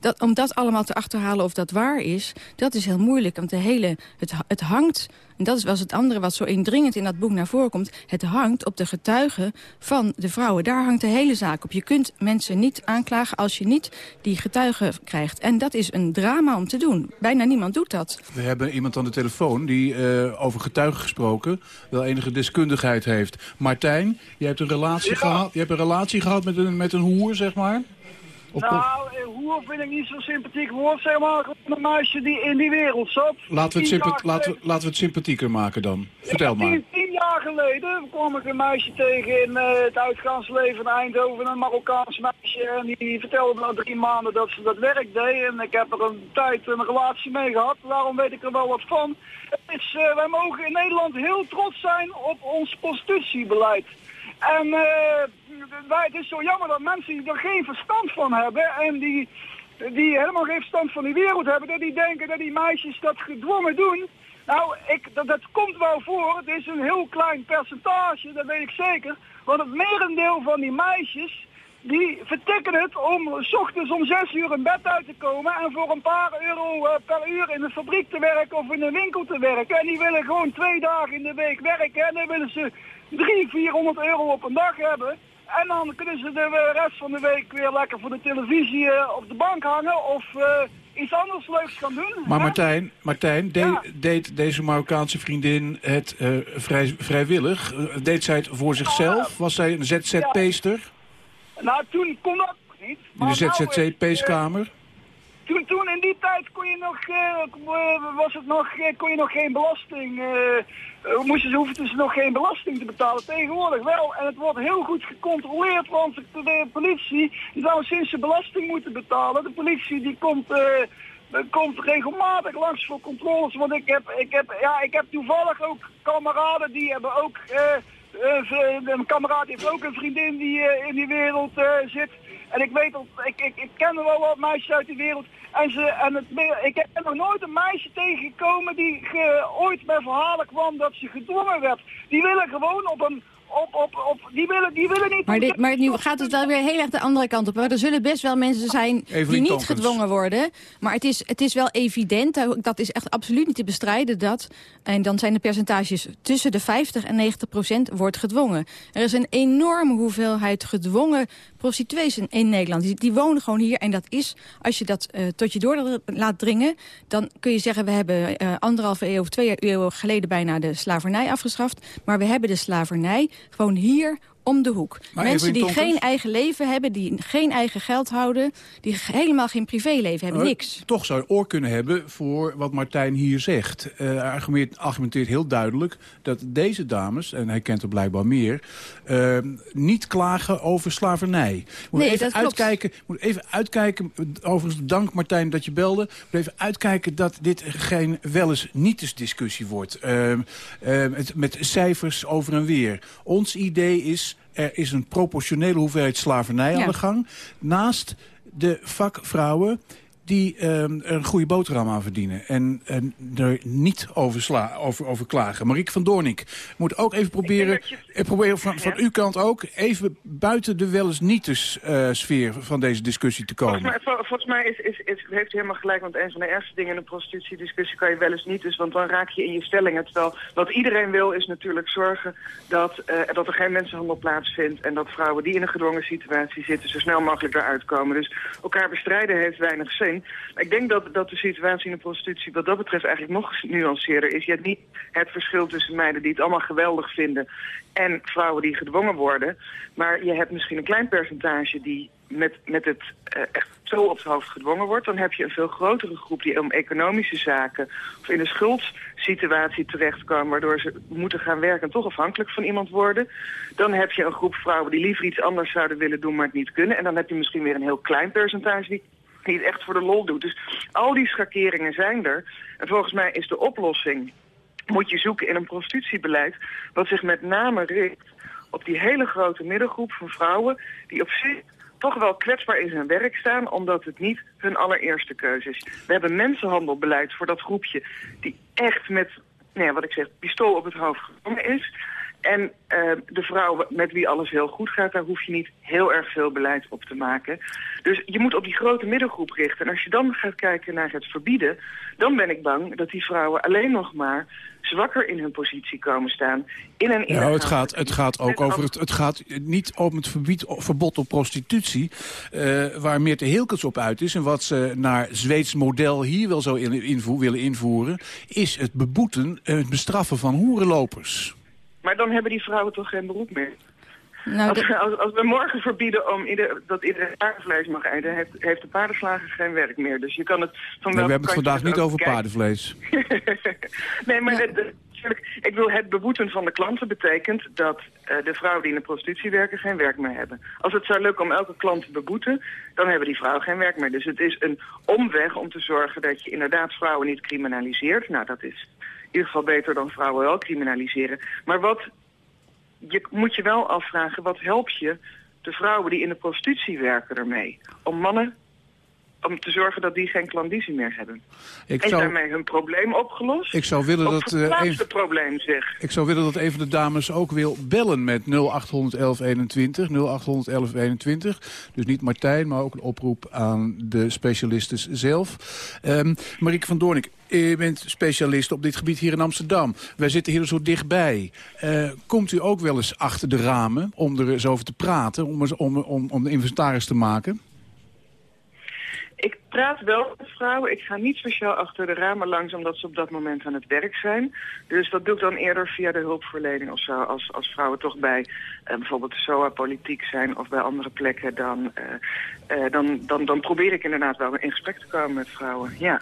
Dat, om dat allemaal te achterhalen of dat waar is, dat is heel moeilijk. Want de hele, het, het hangt en dat is wel het andere wat zo indringend in dat boek naar voren komt. Het hangt op de getuigen van de vrouwen. Daar hangt de hele zaak op. Je kunt mensen niet aanklagen als je niet die getuigen krijgt. En dat is een drama om te doen. Bijna niemand doet dat. We hebben iemand aan de telefoon die uh, over getuigen gesproken... wel enige deskundigheid heeft. Martijn, je hebt een relatie, ja. gehad, je hebt een relatie gehad met een, met een hoer, zeg maar? Nou, eh, hoer vind ik niet zo sympathiek woord, zeg maar. Een meisje die in die wereld zat. Laten we het, laten we, laten we het sympathieker maken dan. Vertel maar. Tien, tien, jaar geleden kwam ik een meisje tegen in uh, het uitgaansleven in Eindhoven. Een Marokkaans meisje. En die vertelde me na drie maanden dat ze dat werk deed. En ik heb er een tijd een relatie mee gehad. Daarom weet ik er wel wat van. Uh, wij mogen in Nederland heel trots zijn op ons prostitutiebeleid. En uh, het is zo jammer dat mensen die er geen verstand van hebben en die, die helemaal geen verstand van die wereld hebben, dat die denken dat die meisjes dat gedwongen doen. Nou, ik, dat, dat komt wel voor. Het is een heel klein percentage, dat weet ik zeker. Want het merendeel van die meisjes, die vertikken het om s ochtends om zes uur in bed uit te komen en voor een paar euro uh, per uur in een fabriek te werken of in een winkel te werken. En die willen gewoon twee dagen in de week werken en dan willen ze 300, 400 euro op een dag hebben. En dan kunnen ze de rest van de week weer lekker voor de televisie uh, op de bank hangen of uh, iets anders leuks gaan doen. Maar Martijn, Martijn de, ja. deed deze Marokkaanse vriendin het uh, vrij, vrijwillig? Deed zij het voor zichzelf? Was zij een ZZP-ster? Ja. Nou, toen kon dat niet. In de ZZP-peeskamer? Nou, toen, toen in die tijd kon uh, was het nog, uh, kon je nog geen belasting, uh, moesten ze, hoefden ze nog geen belasting te betalen. Tegenwoordig wel. En het wordt heel goed gecontroleerd, want de, de politie, die zou sinds ze belasting moeten betalen, de politie die komt, komt regelmatig langs voor controles. Want ik heb, ik heb, ja, ik heb toevallig ook kameraden die hebben ook, een kameraad heeft ook een vriendin die in die wereld zit. En ik weet dat, ik, ik, ik ken wel wat meisjes uit de wereld. En, ze, en het, ik heb nog nooit een meisje tegengekomen die ooit bij verhalen kwam dat ze gedwongen werd. Die willen gewoon op een op, op, op, die, willen, die willen niet... Maar, dit, maar nu gaat het wel weer heel erg de andere kant op. Er zullen best wel mensen zijn die niet Tonkens. gedwongen worden. Maar het is, het is wel evident, dat is echt absoluut niet te bestrijden... dat, en dan zijn de percentages tussen de 50 en 90 procent wordt gedwongen. Er is een enorme hoeveelheid gedwongen prostituees in Nederland. Die, die wonen gewoon hier en dat is, als je dat uh, tot je door laat dringen... dan kun je zeggen, we hebben uh, anderhalve eeuw of twee eeuwen geleden bijna de slavernij afgeschaft. Maar we hebben de slavernij gewoon hier om de hoek. Maar Mensen die geen eigen leven hebben, die geen eigen geld houden... die helemaal geen privéleven hebben, niks. Toch zou je oor kunnen hebben voor wat Martijn hier zegt. Uh, hij argumenteert, argumenteert heel duidelijk dat deze dames, en hij kent er blijkbaar meer... Uh, niet klagen over slavernij. Moet nee, even dat uitkijken, Moet even uitkijken, overigens dank Martijn dat je belde... Moet even uitkijken dat dit geen wel eens niet discussie wordt. Uh, met, met cijfers over en weer. Ons idee is er is een proportionele hoeveelheid slavernij ja. aan de gang. Naast de vakvrouwen die er een goede boterham aan verdienen. En, en er niet over, sla, over, over klagen. Marieke van Doornik moet ook even proberen... Je... proberen van, van uw kant ook even buiten de wel eens nietes uh, sfeer van deze discussie te komen. Volgens mij, volgens mij is, is, is, heeft u helemaal gelijk. Want een van de ergste dingen in een prostitutiediscussie kan je wel eens niet. Dus, want dan raak je in je stellingen. Terwijl wat iedereen wil is natuurlijk zorgen dat, uh, dat er geen mensenhandel plaatsvindt. En dat vrouwen die in een gedwongen situatie zitten zo snel mogelijk eruit komen. Dus elkaar bestrijden heeft weinig zin. Ik denk dat, dat de situatie in de prostitutie wat dat betreft eigenlijk nog genuanceerder is. Je hebt niet het verschil tussen meiden die het allemaal geweldig vinden en vrouwen die gedwongen worden. Maar je hebt misschien een klein percentage die met, met het uh, echt zo op het hoofd gedwongen wordt. Dan heb je een veel grotere groep die om economische zaken of in een schuldsituatie terechtkomen... waardoor ze moeten gaan werken en toch afhankelijk van iemand worden. Dan heb je een groep vrouwen die liever iets anders zouden willen doen, maar het niet kunnen. En dan heb je misschien weer een heel klein percentage die die het echt voor de lol doet. Dus al die schakeringen zijn er. En volgens mij is de oplossing, moet je zoeken in een prostitutiebeleid... wat zich met name richt op die hele grote middengroep van vrouwen... die op zich toch wel kwetsbaar in hun werk staan... omdat het niet hun allereerste keuze is. We hebben mensenhandelbeleid voor dat groepje... die echt met, nou ja, wat ik zeg, pistool op het hoofd gekomen is... En eh, de vrouw met wie alles heel goed gaat, daar hoef je niet heel erg veel beleid op te maken. Dus je moet op die grote middengroep richten. En als je dan gaat kijken naar het verbieden, dan ben ik bang dat die vrouwen alleen nog maar zwakker in hun positie komen staan. In een Nou, het gaat, het gaat ook over het, het gaat niet om het verbied, verbod op prostitutie, eh, waar Meerte Hilkens op uit is en wat ze naar Zweeds model hier wel zou in, invo- willen invoeren, is het beboeten, en het bestraffen van hoerenlopers. Maar dan hebben die vrouwen toch geen beroep meer? Nou, als, als, als we morgen verbieden om ieder, dat iedereen paardenvlees mag eten, heeft, heeft de paardenslager geen werk meer. Dus je kan het van Nee, we hebben het vandaag niet over paardenvlees. (laughs) nee, maar het- ik wil het beboeten van de klanten betekent dat eh, de vrouwen die in de prostitutie werken geen werk meer hebben. Als het zou lukken om elke klant te beboeten, dan hebben die vrouwen geen werk meer. Dus het is een omweg om te zorgen dat je inderdaad vrouwen niet criminaliseert. Nou, dat is ieder geval beter dan vrouwen wel criminaliseren. Maar wat je moet je wel afvragen, wat help je de vrouwen die in de prostitutie werken ermee? Om mannen, om te zorgen dat die geen klandizie meer hebben. Ik Is zou- daarmee hun probleem opgelost? Ik zou willen dat, verplaatst even- het probleem zich? Ik zou willen dat een van de dames ook wil bellen met 0800 1121. 0800 1121. Dus niet Martijn, maar ook een oproep aan de specialisten zelf. Ehm Marieke van Doornik, u bent specialist op dit gebied hier in Amsterdam. Wij zitten hier zo dichtbij. Eh, komt u ook wel eens achter de ramen om er eens over te praten? Om, om, om, om de inventaris te maken? Praat wel met vrouwen. Ik ga niet speciaal achter de ramen langs omdat ze op dat moment aan het werk zijn. Dus dat doe ik dan eerder via de hulpverlening of zo. Als, als vrouwen toch bij eh, bijvoorbeeld de SOA-politiek zijn of bij andere plekken... Dan, eh, eh, dan, dan, dan probeer ik inderdaad wel in gesprek te komen met vrouwen. Ja.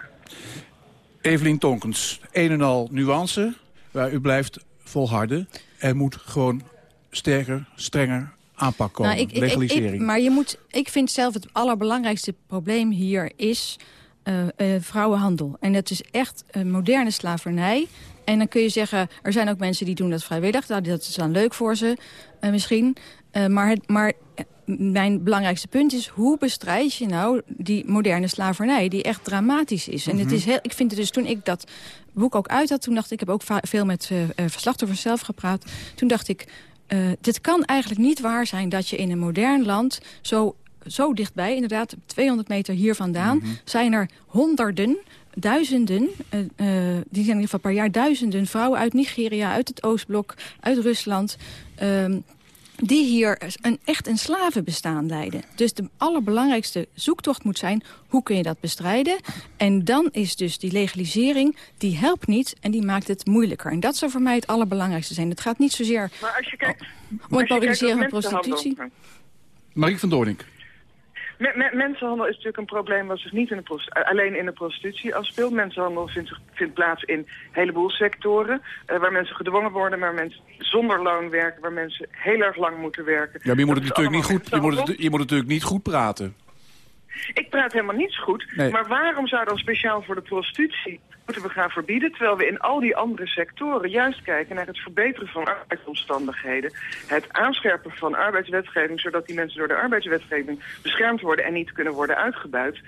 Evelien Tonkens, een en al nuance, waar u blijft volharden. Er moet gewoon sterker, strenger aanpak komen. Nou, ik- Legalisering. ik- maar je moet, ik vind zelf het allerbelangrijkste probleem hier is eh, eh, vrouwenhandel. En dat is echt een moderne slavernij. En dan kun je zeggen, er zijn ook mensen die doen dat vrijwillig. Nou, dat is dan leuk voor ze eh, misschien. Maar het, maar mijn belangrijkste punt is... hoe bestrijd je nou die moderne slavernij... die echt dramatisch is. En het Mhm. is heel, ik vind het dus toen ik dat boek ook uit had... toen dacht ik, ik heb ook veel met slachtoffers zelf gepraat. Toen dacht ik, eh, dit kan eigenlijk niet waar zijn... dat je in een modern land zo, zo dichtbij... inderdaad 200 meter hier vandaan... zijn er honderden duizenden, eh, eh, die zijn in ieder geval per jaar duizenden vrouwen uit Nigeria, uit het Oostblok, uit Rusland, ehm, die hier een, echt een slavenbestaan leiden. Dus de allerbelangrijkste zoektocht moet zijn, hoe kun je dat bestrijden? En dan is dus die legalisering, die helpt niet en die maakt het moeilijker. En dat zou voor mij het allerbelangrijkste zijn. Het gaat niet zozeer Maar als je kijkt... om als het je kijkt moderniseren naar van prostitutie. Marieke van Doornik. Me- me- mensenhandel is natuurlijk een probleem wat zich niet in de eh, alleen in de prostitutie afspeelt. Mensenhandel vindt, vindt plaats in een heleboel sectoren. eh, waar mensen gedwongen worden, waar mensen zonder loon werken, waar mensen heel erg lang moeten werken. Ja, maar je moet het natuurlijk niet goed, je moet het, je moet het natuurlijk niet goed praten. Ik praat helemaal niet zo goed. Nee. Maar waarom zou dan speciaal voor de prostitutie moeten we gaan verbieden... terwijl we in al die andere sectoren juist kijken naar het verbeteren van arbeidsomstandigheden... het aanscherpen van arbeidswetgeving... zodat die mensen door de arbeidswetgeving beschermd worden... en niet kunnen worden uitgebuit.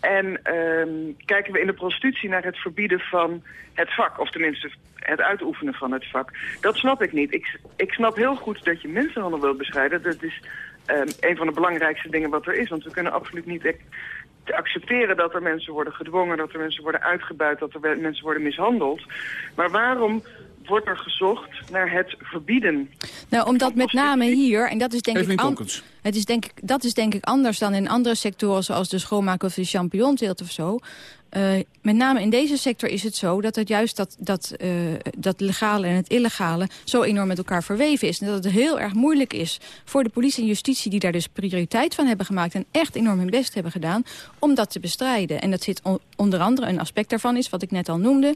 En ehm, kijken we in de prostitutie naar het verbieden van het vak... of tenminste het uitoefenen van het vak. Dat snap ik niet. Ik, ik snap heel goed dat je mensenhandel wilt bestrijden. Dat is ehm, een van de belangrijkste dingen wat er is. Want we kunnen absoluut niet ac- te accepteren dat er mensen worden gedwongen... dat er mensen worden uitgebuit, dat er mensen worden mishandeld. Maar waarom wordt er gezocht naar het verbieden? Nou, omdat met name hier, en dat is denk ik... an- Tonkens. Het is denk ik, dat is denk ik anders dan in andere sectoren... zoals de schoonmaak of de champignonteelt of zo. Eh, met name in deze sector is het zo dat het juist dat, dat, eh, dat legale en het illegale... zo enorm met elkaar verweven is. En dat het heel erg moeilijk is voor de politie en justitie... die daar dus prioriteit van hebben gemaakt... en echt enorm hun best hebben gedaan om dat te bestrijden. En dat zit on- onder andere, een aspect daarvan is wat ik net al noemde...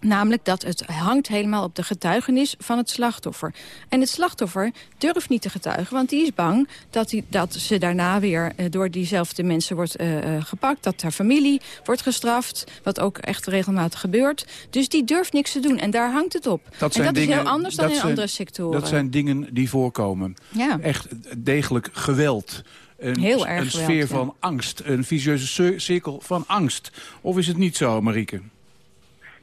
Namelijk dat het hangt helemaal op de getuigenis van het slachtoffer. En het slachtoffer durft niet te getuigen, want die is bang dat, die, dat ze daarna weer eh, door diezelfde mensen wordt eh, eh, gepakt. Dat haar familie wordt gestraft, wat ook echt regelmatig gebeurt. Dus die durft niks te doen en daar hangt het op. Dat en dat dingen, is heel anders dan in zijn- andere sectoren. Dat zijn dingen die voorkomen. Ja. Echt degelijk geweld. Een, Heel erg een geweld, sfeer ja. van angst. Een vicieuze cir- cirkel van angst. Of is het niet zo, Marieke?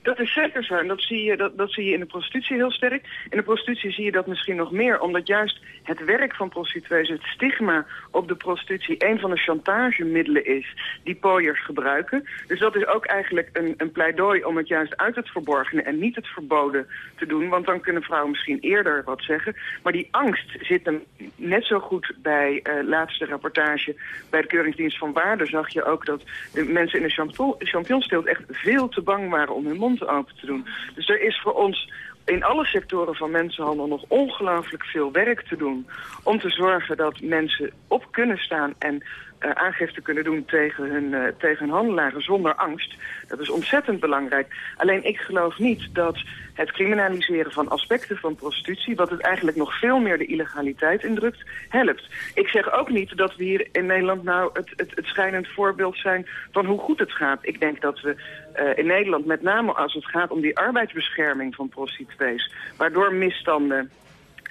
Dat is zeker zo. En dat zie, je, dat, dat zie je in de prostitutie heel sterk. In de prostitutie zie je dat misschien nog meer. Omdat juist het werk van prostituees, het stigma op de prostitutie... een van de chantagemiddelen is die pooiers gebruiken. Dus dat is ook eigenlijk een, een pleidooi om het juist uit het verborgene... en niet het verboden te doen. Want dan kunnen vrouwen misschien eerder wat zeggen. Maar die angst zit hem net zo goed bij uh, laatste rapportage... bij de Keuringsdienst van Waarde zag je ook dat de mensen in de championsteelt... echt veel te bang waren om hun open te doen. Dus er is voor ons in alle sectoren van mensenhandel nog ongelooflijk veel werk te doen... om te zorgen dat mensen op kunnen staan en uh, aangifte kunnen doen tegen hun, uh, tegen hun handelaren zonder angst. Dat is ontzettend belangrijk. Alleen ik geloof niet dat het criminaliseren van aspecten van prostitutie... wat het eigenlijk nog veel meer de illegaliteit indrukt, helpt. Ik zeg ook niet dat we hier in Nederland nou het, het, schijnend voorbeeld zijn... van hoe goed het gaat. Ik denk dat we uh, in Nederland, met name als het gaat om die arbeidsbescherming van prostituees... waardoor misstanden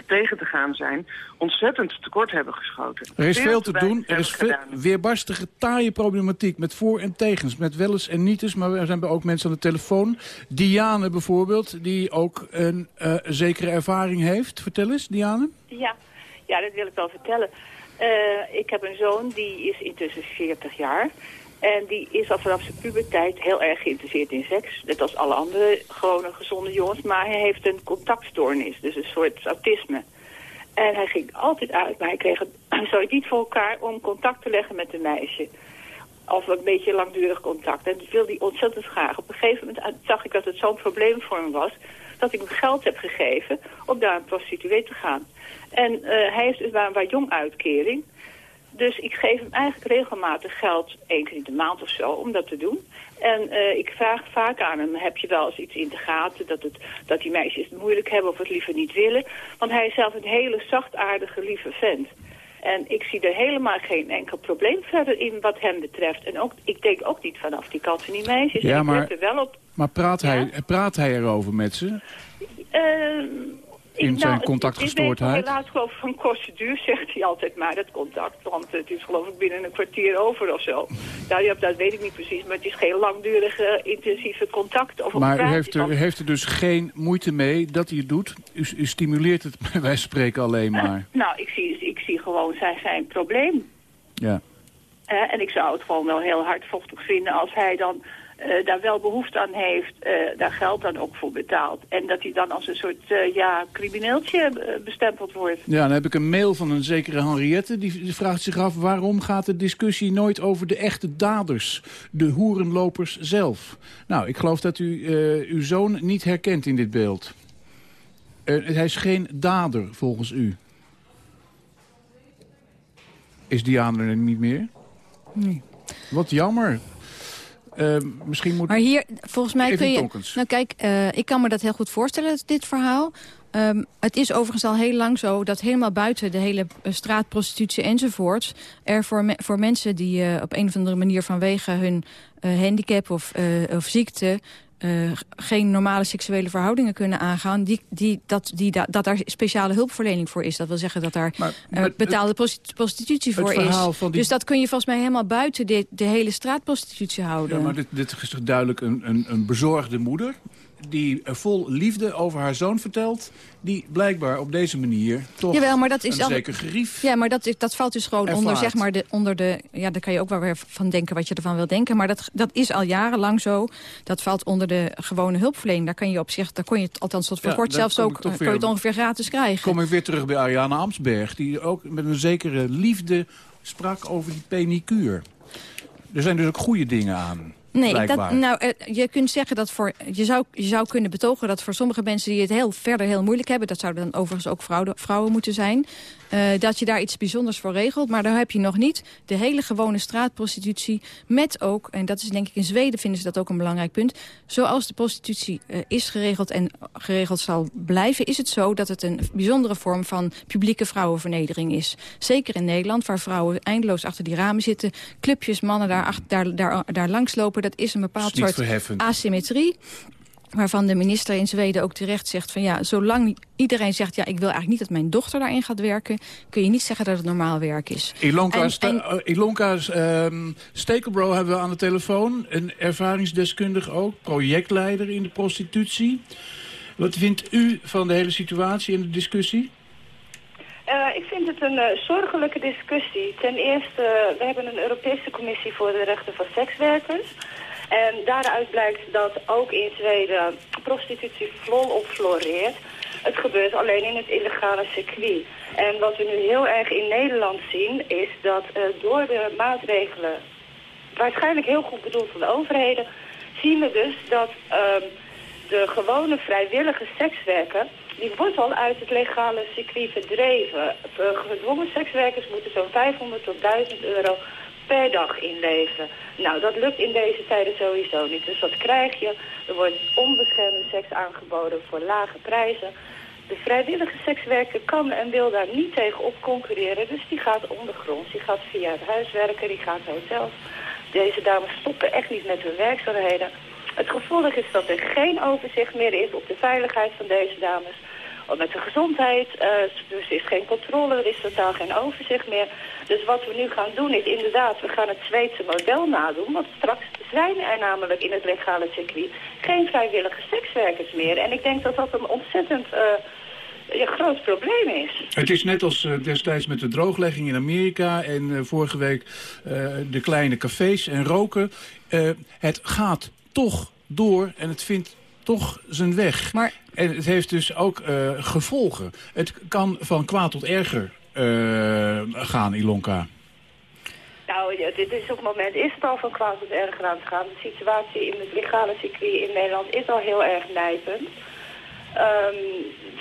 tegen te gaan zijn, ontzettend tekort hebben geschoten. Er is veel, te, doen. Er is veel, weerbarstige, taaie problematiek met voor- en tegens. Met wellens en nietes, maar er zijn ook mensen aan de telefoon. Diane bijvoorbeeld, die ook een uh, zekere ervaring heeft. Vertel eens, Diane. Ja, ja dat wil ik wel vertellen. Uh, ik heb een zoon, die is intussen 40 jaar. En die is al vanaf zijn puberteit heel erg geïnteresseerd in seks. Net als alle andere gewone gezonde jongens. Maar hij heeft een contactstoornis, dus een soort autisme. En hij ging altijd uit, maar hij kreeg het (clears throat) zoiets niet voor elkaar om contact te leggen met een meisje. Of een beetje langdurig contact. En dat wilde hij ontzettend graag. Op een gegeven moment zag ik dat het zo'n probleem voor hem was... dat ik hem geld heb gegeven om daar een prostituee te gaan. En uh, hij heeft dus een waar jong uitkering... Dus ik geef hem eigenlijk regelmatig geld, één keer in de maand of zo, om dat te doen. En uh, ik vraag vaak aan hem, heb je wel eens iets in de gaten dat, het, dat die meisjes het moeilijk hebben of het liever niet willen? Want hij is zelf een hele zachtaardige, lieve vent. En ik zie er helemaal geen enkel probleem verder in wat hem betreft. En ook, ik denk ook niet vanaf die kant van die meisjes. Ja, ik maar, er wel op. maar praat, ja? hij, praat hij erover met ze? Uh, in nou, zijn contactgestoordheid? Ik weet helaas geloof ik van korte duur, zegt hij altijd maar, dat contact. Want het is geloof ik binnen een kwartier over of zo. Nou, dat weet ik niet precies, maar het is geen langdurige, intensieve contact. Of maar u heeft, er, u heeft er dus geen moeite mee dat hij het doet? U, u stimuleert het (laughs) van spreken alleen maar? Uh, nou, ik zie, ik zie gewoon zijn, zijn probleem. Ja. Uh, en ik zou het gewoon wel heel hardvochtig vinden als hij dan uh, daar wel behoefte aan heeft, uh, daar geld dan ook voor betaalt. En dat hij dan als een soort uh, ja, crimineeltje bestempeld wordt. Ja, dan heb ik een mail van een zekere Henriette. Die, die vraagt zich af waarom gaat de discussie nooit over de echte daders. De hoerenlopers zelf. Nou, ik geloof dat u uw zoon niet herkent in dit beeld. hij is geen dader volgens u. Is Diana er niet meer? Nee. Wat jammer. Uh, misschien moet... Maar hier, volgens mij Even kun je... Tonkens. Nou kijk, uh, ik kan me dat heel goed voorstellen, dit verhaal. Um, het is overigens al heel lang zo dat helemaal buiten de hele straatprostitutie enzovoort... er voor, me voor mensen die uh, op een of andere manier vanwege hun handicap of, of ziekte... Uh, geen normale seksuele verhoudingen kunnen aangaan... Die, die, dat, die, da, dat daar speciale hulpverlening voor is. Dat wil zeggen dat daar maar, uh, betaalde het, prostitutie voor is. Die... Dus dat kun je volgens mij helemaal buiten de, de hele straatprostitutie houden. Ja, maar dit, dit is toch duidelijk een, een, een bezorgde moeder die vol liefde over haar zoon vertelt... die blijkbaar op deze manier toch Jawel, maar dat is een al... zeker gerief Ja, maar dat, dat valt dus gewoon onder, zeg maar, de, onder de... Ja, daar kan je ook wel weer van denken wat je ervan wil denken. Maar dat, dat is al jarenlang zo. Dat valt onder de gewone hulpverlening. Daar kan je op zich, daar kon je het althans tot voor Ja, kort zelfs ook toch kon je het ongeveer gratis krijgen. kom ik weer terug bij Ariane Amsberg... die ook met een zekere liefde sprak over die penicure. Er zijn dus ook goede dingen aan, Nee, blijkbaar. dat, nou, eh, je kunt zeggen dat voor. Je zou, je zou kunnen betogen dat voor sommige mensen die het heel verder heel moeilijk hebben. Dat zouden dan overigens ook vrouwen, vrouwen moeten zijn. Eh, dat je daar iets bijzonders voor regelt. Maar daar heb je nog niet de hele gewone straatprostitutie. Met ook, en dat is denk ik in Zweden vinden ze dat ook een belangrijk punt. Zoals de prostitutie eh, is geregeld en geregeld zal blijven. Is het zo dat het een bijzondere vorm van publieke vrouwenvernedering is. Zeker in Nederland, waar vrouwen eindeloos achter die ramen zitten. Clubjes, mannen daar, ach- daar, daar, daar langslopen. Dat is een bepaald soort verheffend. asymmetrie. Waarvan de minister in Zweden ook terecht zegt... van ja, zolang iedereen zegt... ja, ik wil eigenlijk niet dat mijn dochter daarin gaat werken... kun je niet zeggen dat het normaal werk is. Ilonka, En- Sta- en- eh, Ilonka ehm, Stekelbro hebben we aan de telefoon. Een ervaringsdeskundige ook, projectleider in de prostitutie. Wat vindt u van de hele situatie en de discussie? Eh, ik vind het een eh, zorgelijke discussie. Ten eerste, we hebben een Europese Commissie voor de Rechten van Sekswerkers. En daaruit blijkt dat ook in Zweden prostitutie volop floreert. Het gebeurt alleen in het illegale circuit. En wat we nu heel erg in Nederland zien, is dat eh, door de maatregelen, waarschijnlijk heel goed bedoeld van de overheden, zien we dus dat ehm, de gewone vrijwillige sekswerker, die wordt al uit het legale circuit verdreven. Eh, Gedwongen sekswerkers moeten zo'n 500 tot 1000 euro per dag inleveren. Nou, dat lukt in deze tijden sowieso niet. Dus wat krijg je? Er wordt onbeschermde seks aangeboden voor lage prijzen. De vrijwillige sekswerker kan en wil daar niet tegen op concurreren. Dus die gaat ondergronds. Die gaat via het huiswerken, die gaat hotels. Deze dames stoppen echt niet met hun werkzaamheden. Het gevolg is dat er geen overzicht meer is op de veiligheid van deze dames. Met de gezondheid, eh, dus er is geen controle, er is totaal geen overzicht meer. Dus wat we nu gaan doen is inderdaad, we gaan het Zweedse model nadoen. Want straks zijn er namelijk in het legale circuit geen vrijwillige sekswerkers meer. En ik denk dat dat een ontzettend eh, groot probleem is. Het is net als eh, destijds met de drooglegging in Amerika en vorige week de kleine cafés en roken. Het gaat toch door en het vindt toch zijn weg. En het heeft dus ook eh, gevolgen. Het kan van kwaad tot erger eh, gaan, Ilonka. Nou, ja, dit is op het moment is het al van kwaad tot erger aan te gaan. De situatie in het legale circuit in Nederland is al heel erg nijpend. Ehm,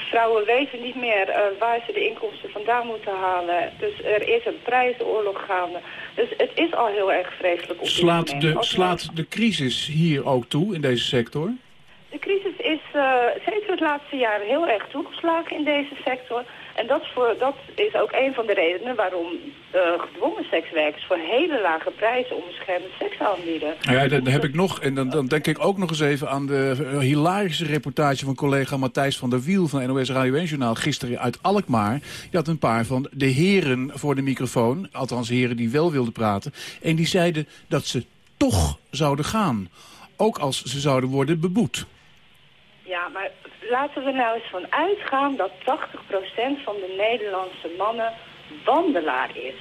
vrouwen weten niet meer eh, waar ze de inkomsten vandaan moeten halen. Dus er is een prijzenoorlog gaande. Dus het is al heel erg vreselijk op dit Slaat de, slaat de crisis hier ook toe in deze sector? Is uh, zeker het laatste jaar heel erg toegeslagen in deze sector. En dat, voor, dat is ook een van de redenen waarom uh, gedwongen sekswerkers voor hele lage prijzen onbeschermde seks aanbieden. Nou ja, dan heb ik nog, en dan, dan denk ik ook nog eens even aan de uh, hilarische reportage van collega Matthijs van der Wiel van NOS Radio 1 Journaal gisteren uit Alkmaar. Die had een paar van de heren voor de microfoon, althans heren die wel wilden praten. En die zeiden dat ze toch zouden gaan. Ook als ze zouden worden beboet. Ja, maar laten we nou eens van uitgaan dat 80% van de Nederlandse mannen wandelaar is.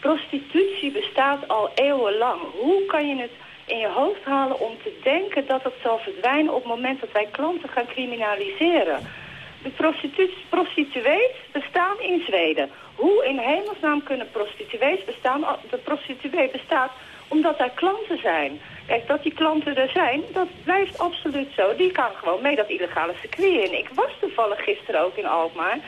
Prostitutie bestaat al eeuwenlang. Hoe kan je het in je hoofd halen om te denken dat het zal verdwijnen op het moment dat wij klanten gaan criminaliseren? De prostituees bestaan in Zweden. Hoe in hemelsnaam kunnen prostituees bestaan? De prostituee bestaat omdat er klanten zijn. Kijk, dat die klanten er zijn, dat blijft absoluut zo. Die gaan gewoon mee dat illegale circuit in. Ik was toevallig gisteren ook in Alkmaar.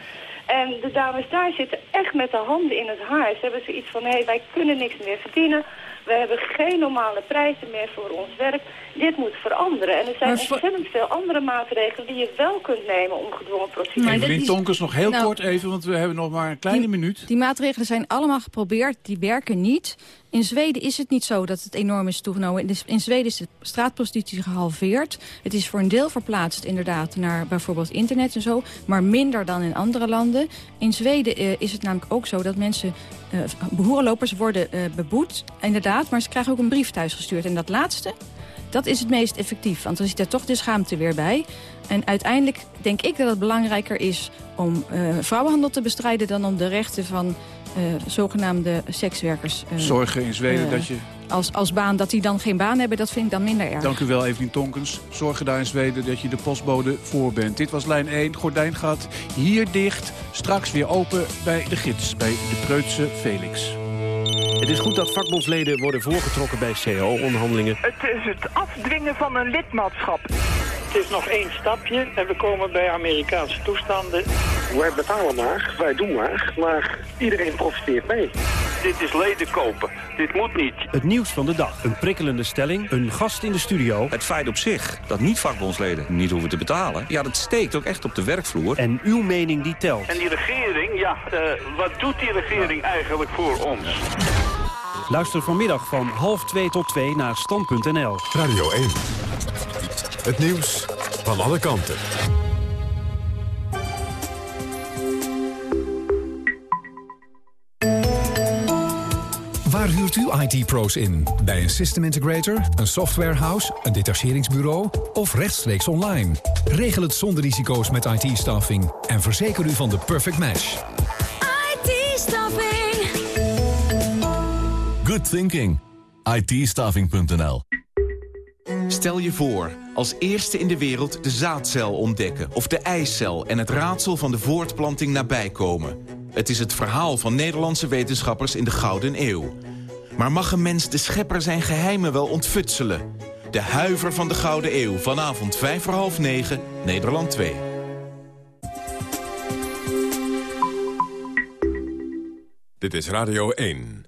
En de dames daar zitten echt met de handen in het haar. Ze hebben zoiets van, hé, hey, wij kunnen niks meer verdienen. We hebben geen normale prijzen meer voor ons werk. Dit moet veranderen. En er zijn ontzettend veel andere maatregelen die je wel kunt nemen om gedwongen prostitutie. Evelien Tonkers, nog heel Nou, kort even, want we hebben nog maar een kleine minuut. Die maatregelen zijn allemaal geprobeerd, die werken niet. In Zweden is het niet zo dat het enorm is toegenomen. In Zweden is de straatprostitutie gehalveerd. Het is voor een deel verplaatst inderdaad naar bijvoorbeeld internet en zo. Maar minder dan in andere landen. In Zweden uh, is het namelijk ook zo dat mensen... Uh, worden uh, beboet, inderdaad. Maar ze krijgen ook een brief thuisgestuurd. En dat laatste, dat is het meest effectief. Want dan zit er toch de schaamte weer bij. En uiteindelijk denk ik dat het belangrijker is om vrouwenhandel te bestrijden... dan om de rechten van zogenaamde sekswerkers... Uh, Zorgen in Zweden dat je... Als, als baan, dat die dan geen baan hebben, dat vind ik dan minder erg. Dank u wel, Evelien Tonkens. Zorgen daar in Zweden dat je de postbode voor bent. Dit was lijn 1, gordijn gaat hier dicht. Straks weer open bij de gids, bij de Preutse Felix. Het is goed dat vakbondsleden worden voorgetrokken bij CAO-onderhandelingen. Het is het afdwingen van een lidmaatschap. Het is nog één stapje en we komen bij Amerikaanse toestanden. Wij betalen maar, wij doen maar, maar iedereen profiteert mee. Dit is leden kopen. Dit moet niet. Het nieuws van de dag. Een prikkelende stelling, een gast in de studio. Het feit op zich dat niet-vakbondsleden niet hoeven te betalen... ja, dat steekt ook echt op de werkvloer. En uw mening die telt. En die regering, ja, uh, wat doet die regering eigenlijk voor ons? Luister vanmiddag van half twee tot twee naar stand.nl. Radio 1. Het nieuws van alle kanten. Waar huurt u IT-pro's in? Bij een system integrator, een softwarehouse, een detacheringsbureau of rechtstreeks online? Regel het zonder risico's met IT-staffing en verzeker u van de perfect match. IT-staffing. Good thinking. it Stel je voor, als eerste in de wereld de zaadcel ontdekken... of de eicel en het raadsel van de voortplanting nabijkomen. Het is het verhaal van Nederlandse wetenschappers in de Gouden Eeuw. Maar mag een mens de schepper zijn geheimen wel ontfutselen? De huiver van de Gouden Eeuw, vanavond 5 voor half 9, Nederland 2. Dit is Radio 1.